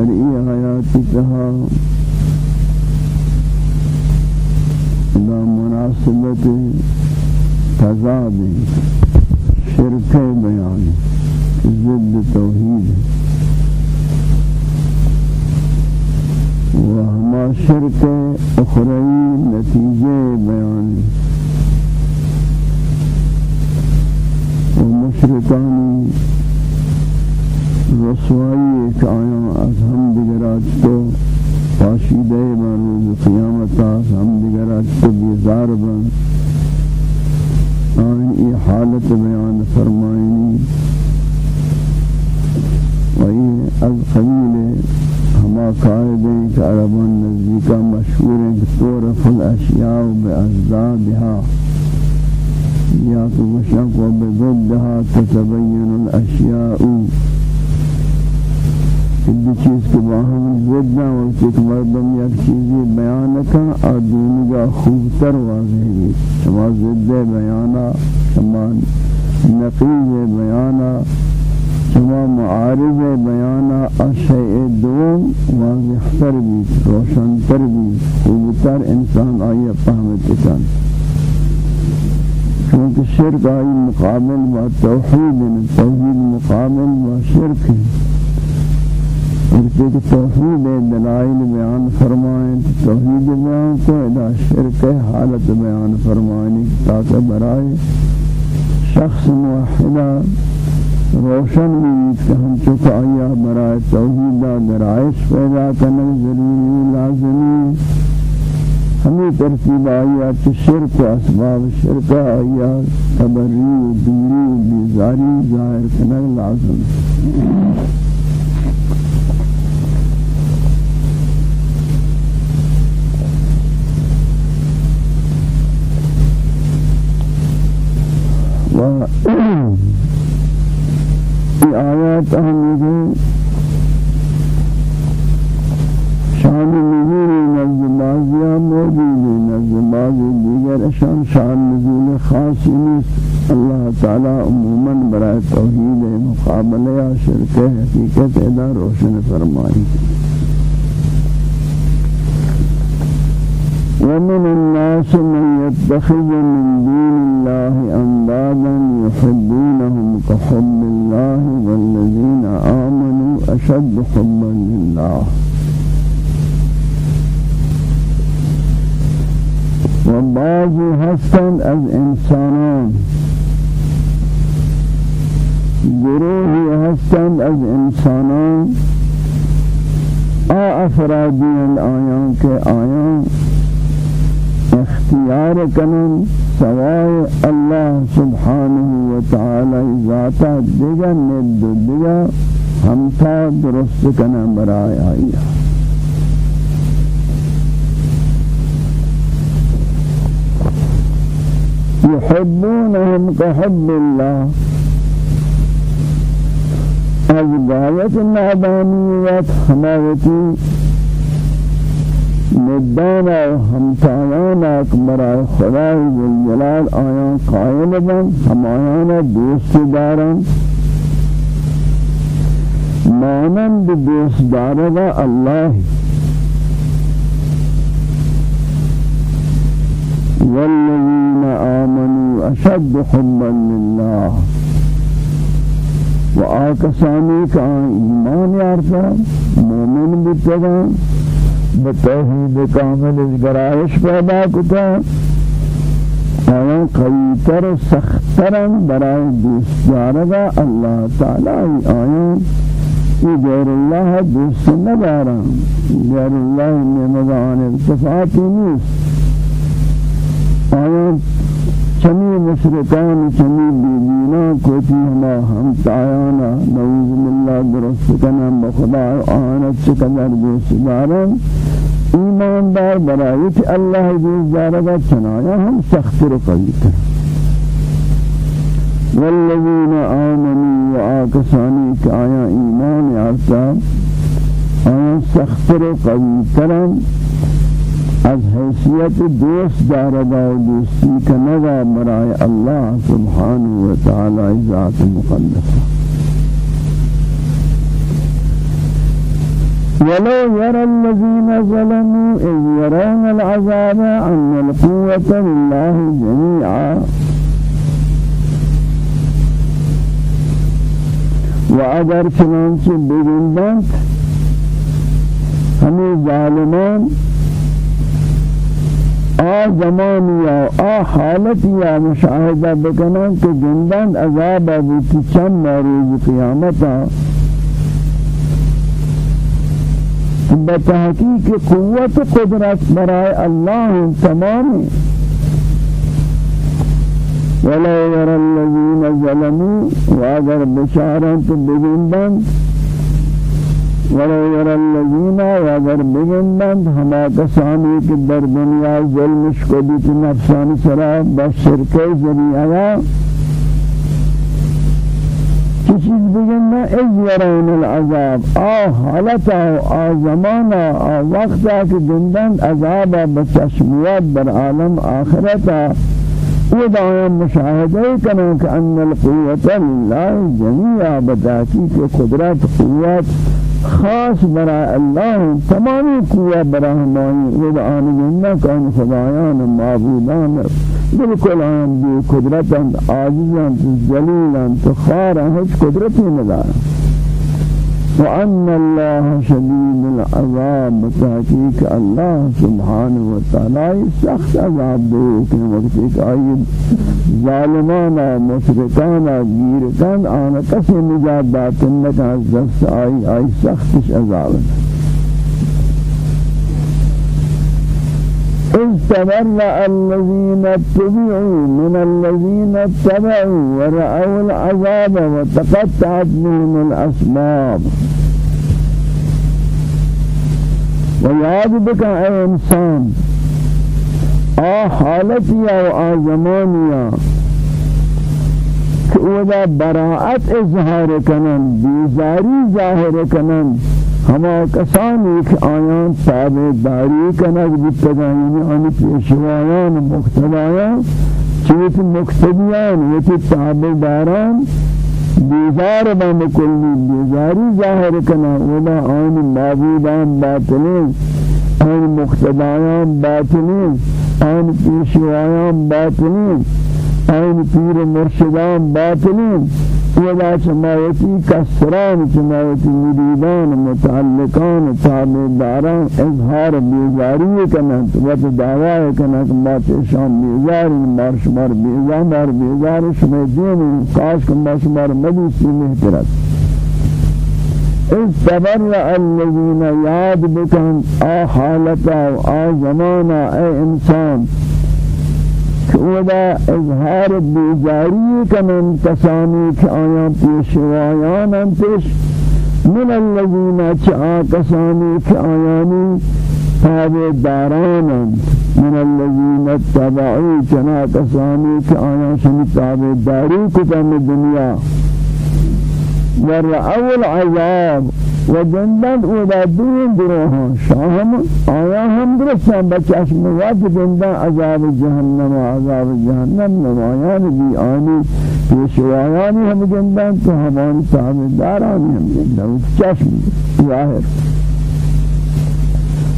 در ای آیاتی کہا دا مناسبت تضاد شرک بیان ضد توحید و ہما شرک اخروی نتیجے بیان و مشرکانی رسوائی ایک آیا از ہم دیگرات تو پاشیدہ بن روز قیامتا ہم دیگرات تو بیزار بن آئین ای حالت بیان فرمائنی و ای از قبیل ہما قائدیں کہ عربان نزدیکا کہ تورف الاشیاء بأزدادها یا تو مشک و بضدها تتبین الاشیاء. دو چیز کے باہم ضد نہ وقت ایک مردم یک چیزی بیان کا اور دونگا خوبتر واضح بھی شما ضد بیانا شما نقیز بیانا شما معارض بیانا اشیاء دوم واضح تر بھی روشن تر بھی خوبتر انسان آئی فهمت کن. چونکہ شرک آئی مقابل و توحید توحید مقابل و شرک. ہے ارتے کہ توحید دلائل بیان فرمائیں توحید بیان کو ادا شرک حالت بیان فرمائیں تاکہ برائے شخص موحدہ روشن بھی کہ ہم چکا آیا برائے توحیدہ درائش پیدا کرنا ضروری لازمی. ہمیں ترتیب آیا کہ شرک اسباب شرک آیا تبری و دوری و بیزاری ظاہر کرنا لازم. و ای آیات هم شان نزول نزد بعضیا موجود نزد بعض دیگر شان شان نزول خاصی نیست۔ اللہ تعالی عموما برای توحید مقابلہ یا شرک حقیقت ادا روشن فرمائی۔ ومن الناس من يتخذ من دون الله أندادا يحبونهم كحب الله والذين آمنوا أشد حبا لله. وبعض هستن از انسانان. گروهی هستند از انسانان. آ افرادی آیان که آیان اختیار کنن سوائے اللہ سبحانہ وتعالی ذاتا دیگا ند دیگا ہمتا درست کنا برائے آئیا يحبونهم كحب الله۔ از غایت نادانیت حمایتی ندانا و همتایانا کمرای خدای جلال آیان قائل بن همایانا دوست دارن. مانند دوست دارگا الله. والذين آمنوا أشد حبا لله. وآكساني كان إيمان يارتا مؤمن بتغان بتوحید کامل گرایش پیدا کتا. آیا قویتر و سخترن برای دوست جارگا اللہ تعالی آیا؟ یہ غیر اللہ دوست ندارن غیر اللہ نمدان التفاتی نیست. آیا چمی مشرکان چمی بیدینا کوتی ہما ہم تایانا نعوذ باللہ درست کنم بخدا آنت چکدر دوست دارن ایماندار برای کہ اللہ جل جارہ چنایا ہم سخت و قوی والذین آمنوا وآکسانی کہ آیا ایمان یارتا آیا سخت و قوی کرن از حیثیت دوست داردا و دوستی کنگا برای اللہ سبحانه و تعالی ذات مقدسہ ولو يرى الذين ظلموا إذ يرون العذاب أن القوة لله جميعا. وأجر چنانچه بگندند همه ظالمان. آ زمانی آ حالت یا مشاهده بکنن که گندند عذاب بودی چند روز قیامتا. بتحقیق قوت قدرت برای الله تمام. ولو يرى الذين ظلموا واگر بشارت بگندند ولو يرى الذين واگر بگندند ہما کسانی کہ در دنیا ظلمش کو بیت نفسانی سرا بشرک ذریعہ چیز بگن نا از العذاب آ حالتا آ زمانا آ وقتا که دندن عذابا بچشمیات بر عالم آخرتا ودعا مشاهده کنن که ان القوة لله جميعا بداتی که قدرت قوت خاص برای الله تمامی قوة برای همانی ودعا نجنہ کن خدایان معبودان بالکل آن بی قدرتند عاجزند ذلیلند خارند هیچ قدرتی ندارند وأن الله شديد العذاب بتحقيق الله سبحانه وتعالى سخت عذاب دے کہ وقت آئی ظالمانا مشرکانا گیرکان آنا کسی نجات داتن از دست آئی عذاب۔ إذ تبرأ الذين اتبعوا من الذين اتبعوا ورأوا العذاب وتقطعت بهم الأسباب. وياد بك أي إنسان آ حالتيا و زمانيا كودا براءت اظهار کنن بیزاری ظاهر کنن ہما کسانی کہ آیان تابع داری کنگ بتگانی آنی پیشوایان مقتدایان چیت مقتدیان یتی تابع داران بیزار با مکلی بیزاری ظاہر کنا ودا آن معبودان باطنین آن مقتدایان باطنین آن پیشوایان باطنین آن پیر مرشدان باطنین ولا سماوتی کسران سماوتی مریدان متعلقان تابداران اظهار بیزاری کنند و دعوی کنند ما شام بیزاری مار شمار بیزار مار بیزار شما دین کاش کن ما شمار مدیسی محترد اس تبرع الذين یاد بکن آ حالتا آ زمانا اے انسان. ودا اظهار بیزاری کنن کسانی که آیا پیشوایان پیش من الذين چا کسانی که آیانی تابع داران من الذين اتبعوا چنا کسانی که آیا شمی تابع داری کتن دنیا ورعو العذاب. و جندن أو دا دین دروهان شاهم آیا هم درستان بچشم وقت جندن عذاب جهنم و عذاب جهنم نمایان بی آنی پیشوایانی هم جندن تو همان صاحب دارانی هم جندن چشم ظاهر.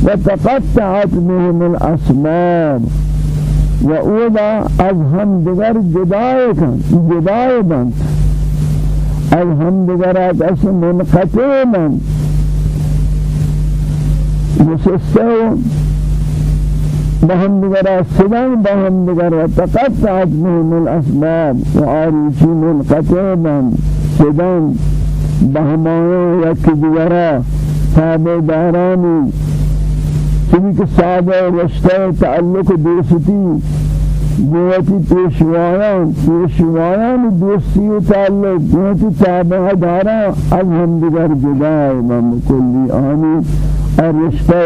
وتقطعت بهم الأسباب وأولا از هم دیگر جدای کن جدای بند. از هم دیگر از منقطع بند مسسه بهم دیگر سدن بهم دیگر وتقطعت بهم الأسباب وآریچی منقطع بند سدن بهمانه یک دیگرا تابع دارانی چنی کہ صحابہ رشتہ تعلق دوستی گوتی پیشوایان پیشوایان دوستی و تعلق گوتی تابع دارا از هم دیگر جدای من کلی آنی رشتہ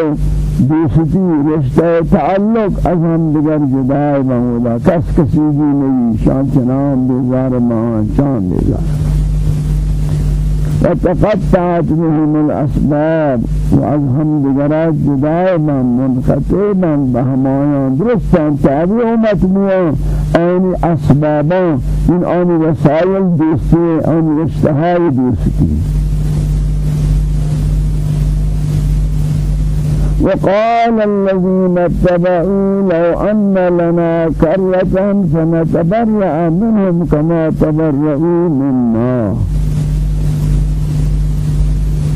دوستی رشتہ تعلق از هم دیگر جدای من کس کسی بھی نہیں شان چنام بیزار مان شان بیزار وتقطعت بهم الأسباب وأزهم بجرات جدائي من منقطع من بهمایان درستان تابع ومتنوع. آنی أسبابا من آنی وسائل دوستی آنی اشتهای دوستی. وقال الذين اتبعوا لو أن لنا كرة فنتبرأ منهم كما تبرؤوا منا.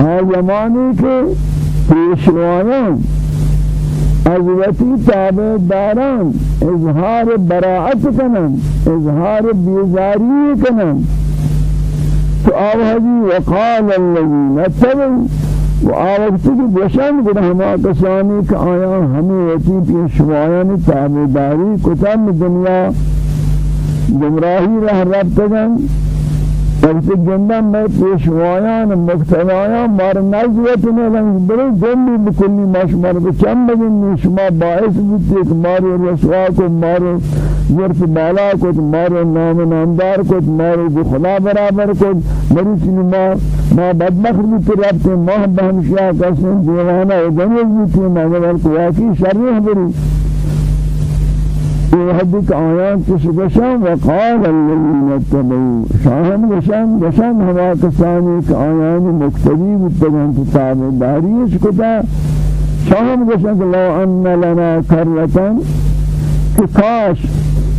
زمانی کے پیشوانان حضرتی تابع داران اظہار براعت کنن اظہار بیزاری کنن تو آوہدی وقال الذین اتبعوا و آوہدی کی بشن کن ہما کسانی کہ آیا ہمیں وطی پیشوانان تابع داری کتن دنیا گمراہی رہ رب تگن بلکہ جنہ میں پیشوایان مقتدایان مار نزوت نے لنگ بڑے جنبی بکلی مشمار بچم بگن شما باعث بودتے کہ مارو رسوا کو مارو ورت بالا کو مارو نام نامدار کو مارو جو برابر کو مری چنی ما ما بدبخت بودتے ربتے ماہ بہمشیہ قسم دیوانا ادنیز بودتے مگر کو واقعی شریح بری وحدك آيات تشبشان وقال الذين اتبعوا. شاهن وشان وشان هوا كساني كآيات مكتبي بتبعن تتابع داريش كتا شاهن وشان لو أن لنا كرة كاش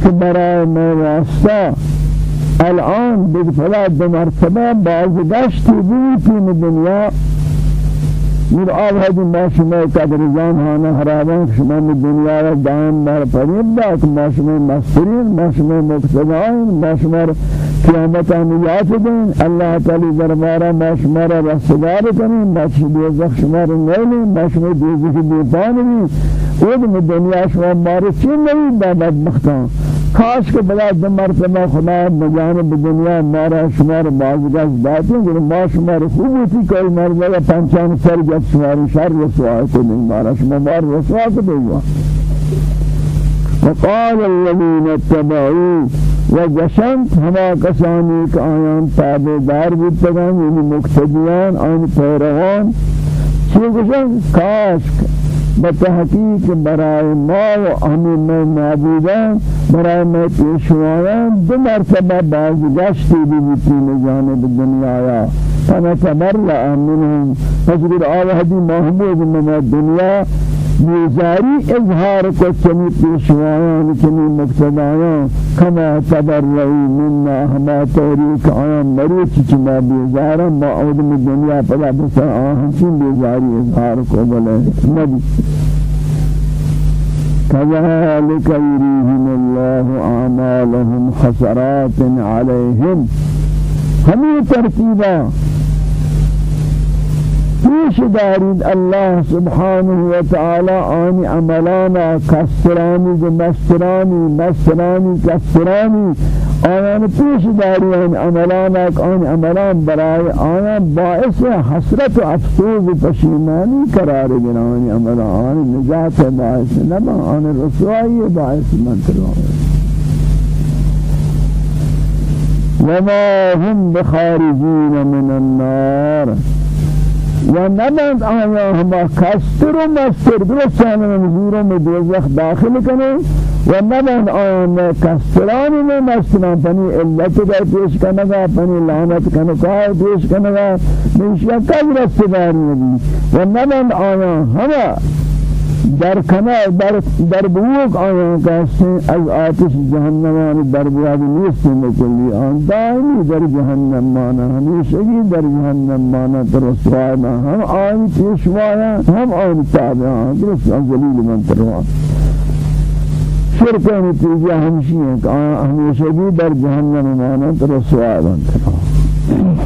كبراء ما واسطة الآن بفلاد بمرتبة بعض داشتي بيتي من الدنيا من آب ما شما قدر جان هانا حرابان شما من دنیا را دائم بار پریم داد. ما شما مسترین ما شما مقتدائین ما شما قیامت نجات دین. اللہ تعالی دربارہ ما شما را رسدار کنین ما شما دوزخ شما را نیلین ما شما دوزخ بیپانین ود من دنیا شما مارو چین نہیں بابت مختان کاش کے بلا دم مرتبہ خدا بجانب دنیا مارا شمار بازگاز باتیں کہ ما شمار خوب ہوتی کوئی مرد یا پنچان سر جب شمار شر رسوا کو نہیں مارا شما مار رسوا کو وقال الذين اتبعوا وجشنت هما كساني كآيان تابدار بودتگان یعنی مقتدیان آن پیروان چی گشن؟ کاش. بتحقیق برای ما و همین میں معبودان برای میں پیشوایان دو مرتبہ بازگشتی بھی بیتی جانب دنیا یا فنتبرع منهم فجر آوہدی محمود من الدنیا بیزاری اظهار کو چمی پیشوایان چمی مقتدایان کما تبرعی منا ہما توریک آیان. مروچ چما بیزارا ما اودم دنیا پدا بسا آہنچین بیزاری اظهار کو بلے نبی. كذلك يريهم الله أعمالهم حسرات عليهم. همي ترتيبا پیش دارید الله سبحانه و تعالی آن عملانا؟ کسرانی و کسرانی آیان پیش دارید عملانا آن عملان برای آیان باعث حسرت و افسوس و پشیمانی قرار گرانی عملان آن نجات باعث نبا آن رسوائی باعث من وما هم بخارجين من النار. و نبند آیا ہما کستر و مستر. درست چاہنے مزوروں میں دوزخ داخل کنے و نبند آیا میں کسترانی میں مستران پنی علت کا پیش کنگا پنی لعنت کنگا پیش کنگا منشیہ کج رستداری نبی و نبند آیا ہما در کنار در در بوق آیان کسی از آتش جهنمان در بیاد نیست. مکلی آن دائمی در جهنم مانا همیشگی در جهنم مانا ما هم آن پیشوایا هم آن تابعان. درست آن ذلیل من تروان شرک نتیجہ ہمشی ہے کہ جهنم مانا در رسوای من تروان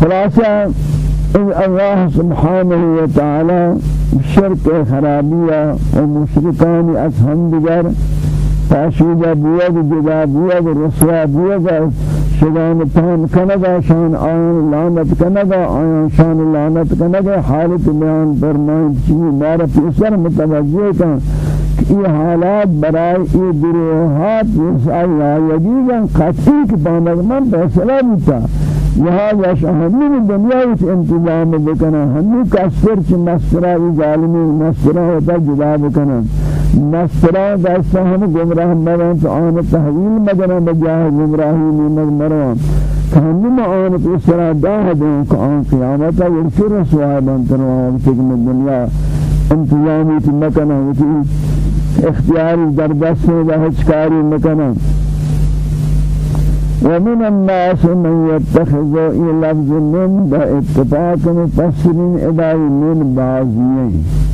خلاصہ الله سبحانه وتعالى شرك خرابية ومشركان أسهم بجر تاشيجا بيد جدا بيد رسوا بيد شدان تان كندا شان آيان لعنت كندا آيان شان لعنت كندا حالت بيان فرمان چیزی مارا پیسر متوجہ کن یہ حالات برای یہ گروہات یہ آیاگیگا قطعی کی باندگ من فیصلہ بیتا لہذا شہمی دنیا اس انتظام بکنا ہمی کسر چی؟ مسترہ ظالمی مسترہ ہوتا جدا بکنا مسترہ دستا ہم گمراہ مران تو آن تحویل مدنا بجاہ گمراہی نیمت مران ہمی آن تو اس طرح داہ دیں کہ آن قیامتا ورسی رسوائے بانتروا وقتی دنیا. انتظامی تی مکنا وقتی اختیاری در دست و هچکاری مکنن ومن الناس من يتخذ إلى لفظ من باتفاق مفسرين إدائی من بعضیئی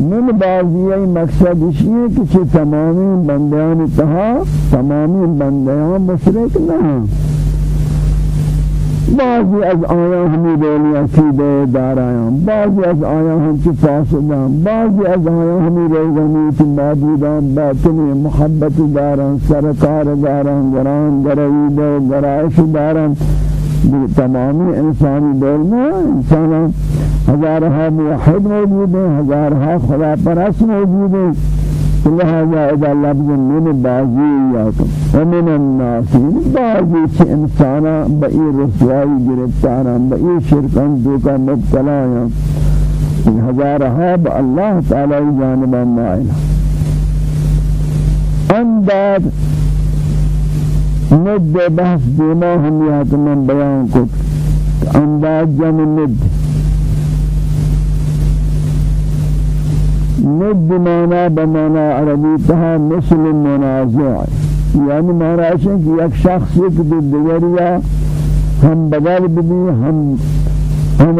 من بعضیئی مقصد اشیئے کہ چھ تمامی بندیان تہا تمامی بندیان مشرک نہ بعضی از آیا ہمی دولی عقیدہ دارایاں بعضی از آیا ہم چی فاسدان بعضی از آیا ہمی روزنی چی معبودان باطنی محبت داران سرکار داران گران گروید و گرائش داران. تمامی انسانی دول میں انسانا ہزارہا موحد موجود ہیں ہزارہا خدا پرست موجود ہیں۔ لہذا اذا لفظ من بعضی یاکم ومن الناس بعضی چھ انسانا بئی رسوائی گرفتارا بئی شرکان دوکا مبتلایا ہزارہا با اللہ تعالی جانبا مائلہ انداد ند بحث دیما ہم یہاں من بیان کو انداد جن ند ند مانا بمانا عربی تها مثل منازع. یعنی مانا ہے کہ ایک شخص ایک دیگریا ہم بدل بھی ہم ہم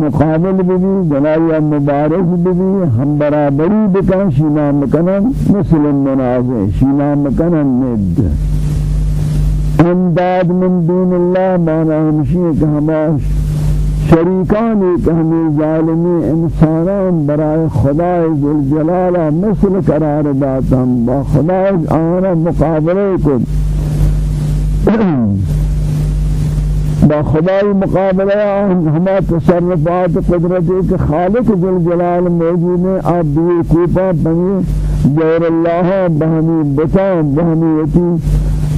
مقابل بھی جنایا مبارک بھی ہم برابری بکن شینا مکنن مثل منازع شینا مکنن ند انداد من دون اللہ مانا ہمشی کہ ہماش شریکانی کہ ہمیں ظالمی انسانان برای خدای ذوالجلال مثل قرار داتا با خدای آنا مقابلے کو با خدای مقابلہ ہما تصرفات قدرتی کہ خالق ذوالجلال موجود ہیں، آپ دیئے کوپا بنی دور اللہ، بہمی بتان بہمی یتی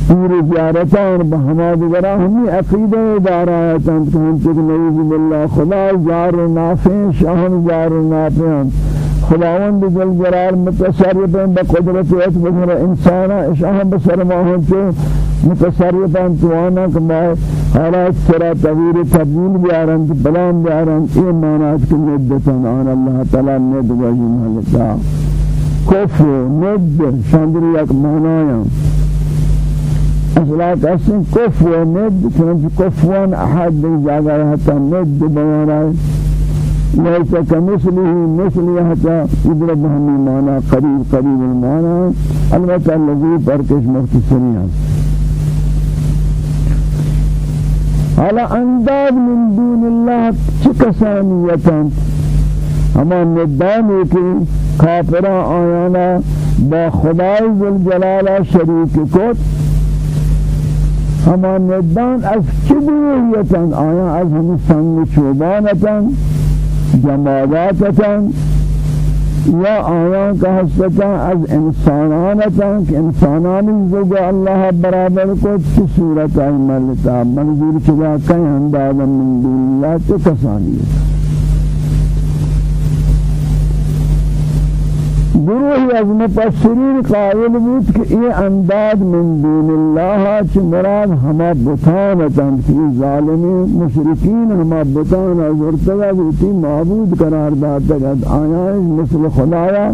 پور زیارتان بہما دیگرہ ہمی عقیدہ دارایتان کہ ہم تک نعوذ باللہ خدا زار و نافین شاہن زار و نافین خداوند جل جلال متصرفین بقدرت ایت بسر انسانا اشاہم بسر ماہن چو متصرفان توانا کما حالات سرا تغییر تبدیل بیارن بلان بیارن این مانات کی مدتن آن اللہ تعالی ند وجہ محلتا کفر ند شاندری یک مانایاں أصلا قسم کف و ند چنانچه کفوان احد در جاگه حتی ند بیان ليس كمثله مثل حتى يضرب هم المعنى قريب قريب المعنى. البته الذي فرقش مختصرين على انداد من دون الله چکسانیتاں ہما ندانی کی کافران آیانا با خدای ذوالجلال شریک کت همان ندان از چه دوریتن آیا از همین سنگ چوبانتن؟ جماداتتن؟ یا آیان کا حسبتا از انسانانتا کہ انسانانی زوجہ اللہ برابر کو چی صورت آئی ملتا؟ منظور چلا کئی اندازا من دون اللہ تو کسانی گروہ از مفسرین قائل بود کہ یہ انداد من دون اللہ چھ مراد ہما بطانتا کی ظالمی مشرکین ہما بطان از ارتگا بیتی معبود قرار داتا گد آیائیں مثل خدایا؟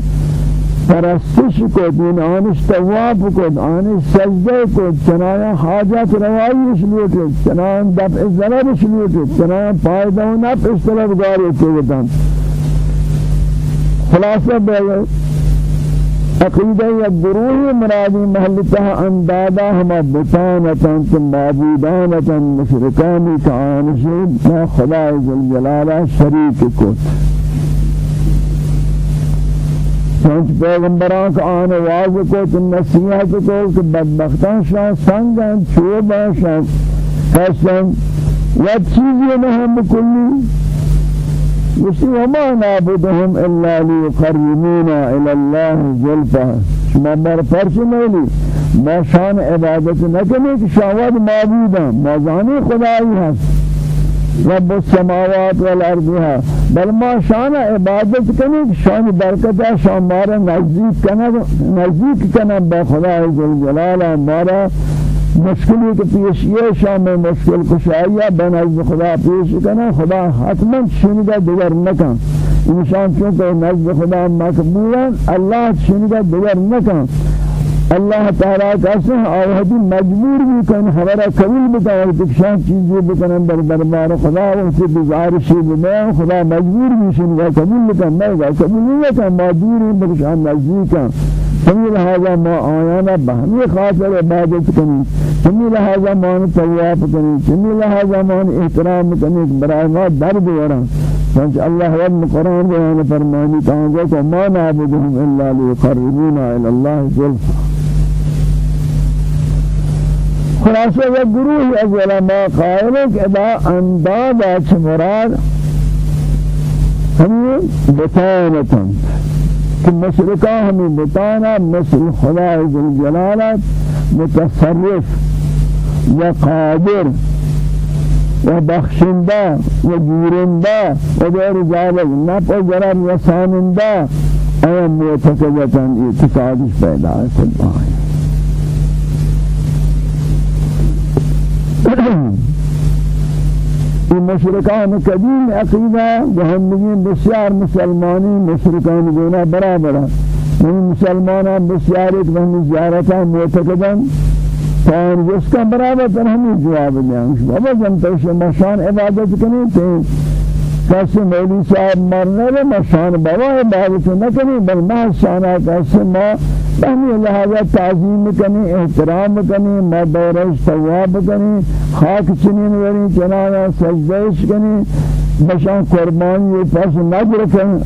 پرستش کو دین آنش تواب کو آنش سجدہ کو چنایا حاجت روائی شلیوٹے چنایا دفع ضرر شلیوٹے چنایا پائدہ و نفع طلبگار ہوتے خلاصہ بے عقیدہ یا گروہ مرادی محلتہ اندادا ہما بطانتا تم معبودانتا مشرکانی تعانشی ما خدا ذلجلالہ شریک کت چونچ پیغمبران کا آن واضح کو تم نصیحت کو کہ بدبختان شاہ سنگن چوبا شاہ حسن یا چیزی نہم بکلی وشي وما نعبدهم إلا ليقربونا إلى الله زلفا شما بر نیلی ما شان عبادت نکنی شاواد معبودا ما زانی خدایی هست. رب السماوات والارض بل ما شان عبادت کہ شان برکت شان مارا نزدیک کنا نزدیک کنا با خدای جلال مارا مشکلی کہ پیش یہ شام مشکل کشایا بن از خدا پیش کنا خدا حتما شنیدہ دیگر نکن. انسان چونکہ نزد خدا مقبولا اللہ شنیدہ دیگر نکن. اللہ تعالی کیسے آوہدی مجبور بھی کن ہمارا قبول بتا دکشان چیزیں بکنن در دربار خدا. و سے گزارشی بنا خدا مجبور بھی شنیدہ قبول بکن نہیں قبول نہیں کن مادور بکشان نزدیکا سمی لہذا ما آیانا بہمی خاطر عبادت کنی سمی لہذا ما تواب کنی سمی لہذا ما احترام کنی برای ما درد ورن فانچ اللہ ود قرآن بیان فرمانی کہاں کہ ما نعبدهم الا لیقربونا إلى اللہ زلفا. خلاصہ یہ گروہ از علماء قائل ہے کہ ادا انداز اچھ مراد؟ ہمیں بطانتاً کہ مشرکہ ہمیں بتانا مثل خدا عزل جلالت متصرف یا قادر و بخشندہ و گیرندہ و دیر ذالک نفع ضرر رسانندہ اے معتقدتا اعتقادش پیدا ہے في مشرکان قدیم عقیدہ جہنمی بسیار مسلمانی مشرکان گونا برابر من مسلمانان بسیار ایک وہمی زیارتا معتقدن فان جس کا برابر پر ہمیں جواب دیں بابا جنتا شما شان عبادت کنی تو کسی مولی صاحب مرنے لے ما شان بابا عبادت نکنی بل ما شانا کسی ما. بہمی لہذا تعظیم کنی احترام کنی ما دورش ثواب کنی. خاک چنین وری چنانا سجدش کنی. بشان قربانی پس نظر کن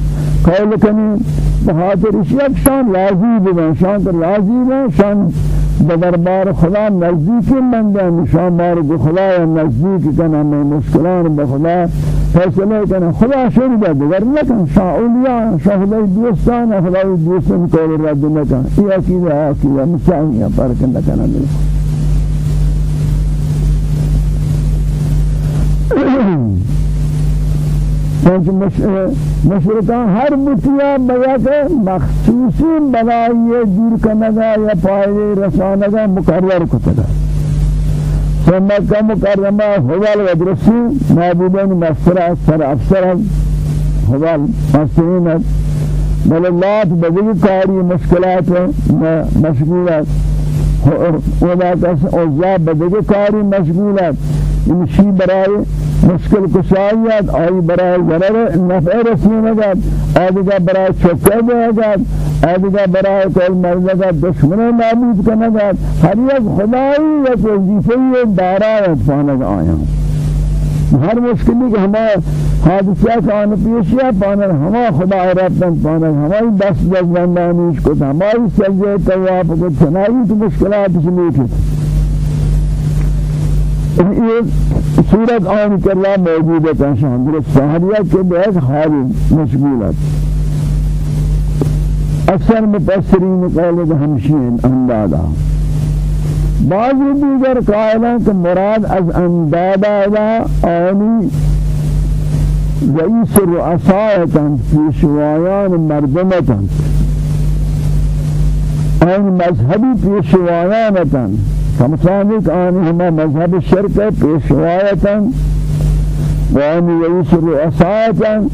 قول کنی. بخاطر اشیاء شان لازی بگن شان کر لازی بگن شان بدربار خدا نزدیک بندن شان مار خدا نزدیک کنا میں مشکلان بخدا فیصلہ کرنا خدا شر دے دیگر نکن. شاہ خدای دوستان خدای دوستان کو رد نکن. یہ عقیدہ ہے عقیدہ مسائل پر کنا چونکہ مشرکان ہر بتیا بیا کے مخصوصی بنائی دور کنگا یا پائے رسانگا مقرر کتگا۔ مکہ مکرمہ حوال و درسی معبودین مصرہ سر افسر حوال مصرین بل اللہ بدل کاری مشکلات مشغولات ولا کس اوزا بدل کاری مشغولات ان شی برائے مشکل کشایت آئی برای ضرر نفع رسینگد آدھگا برای چکے دهگد آدھگا برای کل مردگد دشمن نابود کنگد ہر یک خدایی یک وظیفه دارایت پانگ آیاں ہر مشکلی کہ ہمارا حادثات آن پیشیا پانر ہما خدا ربن پانر ہماری دست جزمندانیش کو ہماری سجدہ تواب کو چنائی تو مشکلات شمیت ہے یہ صورت آن کرلا موجود ہے شان درست. سہریہ کے بہت حال مشغول ہے اکثر مفسرین قول ہمشین اندادا بعض دیگر قائلان کہ مراد از اندادا آنی رئیس رؤسایتن پیشوایان مردمتن آن مذهبی پیشوایانتن کمسانک آنی ہما مذهب شرک پیشوایتن وآن رئیس رؤسایتن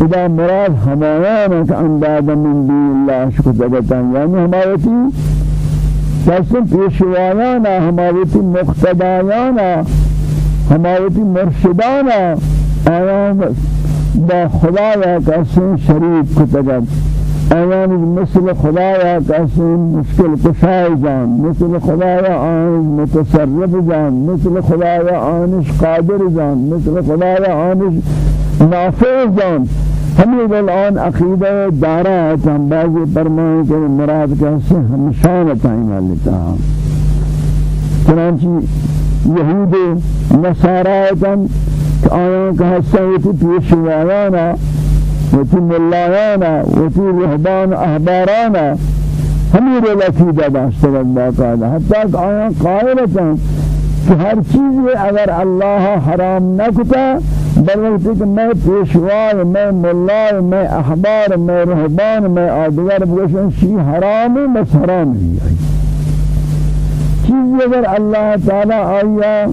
اذا مراد همایان که انداز من دین الله شکتگتن یعنی همایتی کسی پیشوایانا همایتی مقتدایانا همایتی مرشدانا. آیان با خدایا کسی شریک کتگت آیان مثل خدایا کسی مشکل کشای جان مثل خدایا آنش متصرف جان مثل خدایا آنش قادر جان مثل خدایا آنش نافع جان. ہمیں الان عقیدہ دارا ہم بعضی فرمائیں کہ مراد کیسے ہم شانت ہیں مالتا چنانچہ یہود نصارایتاً آیاں کہ حسنیتی پیشوایانا وتی ملایانا وتی رہبان أحبارانا. ہمیں رول عقیدہ داشتگل باقاعدہ حتیٰ کہ آیاں قائلتاً کہ ہر چیز اگر اللہ حرام نہ کتا بل وقت کہ میں پیشوا میں ملا میں احبار میں رہبان میں آدگر بگوشن شی حرام بس حرام ہی چیز اگر اللہ تعالی آیا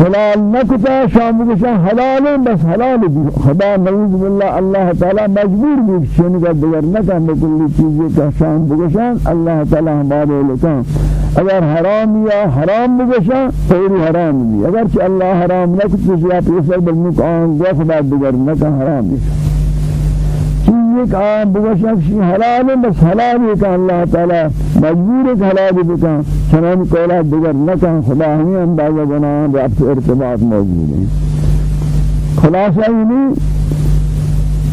حلال نکتا شام بگوشن حلال بس حلال بھی خدا نعوذ باللہ اللہ تعالی مجبور بھی شنی کا دیگر نکا بکلی چیزیں کا شام بگوشن اللہ تعالی ہمارے لکان اگر حرام یا حرام بگشا خیر حرام بھی۔ اگر کہ اللہ حرام کچھ یا پیسہ بلنک آن گوف بعد دیگر نہ کہ حرام بھی چیز ایک آن بگشا کشی حلال بس حلال ہے کہ اللہ تعالی. مجبور کہ حلال بکا چنان کولا دیگر نہ کہ خدا ہمیں اندازہ بناان رابط ارتباط موجود ہے خلاصہ ہی نہیں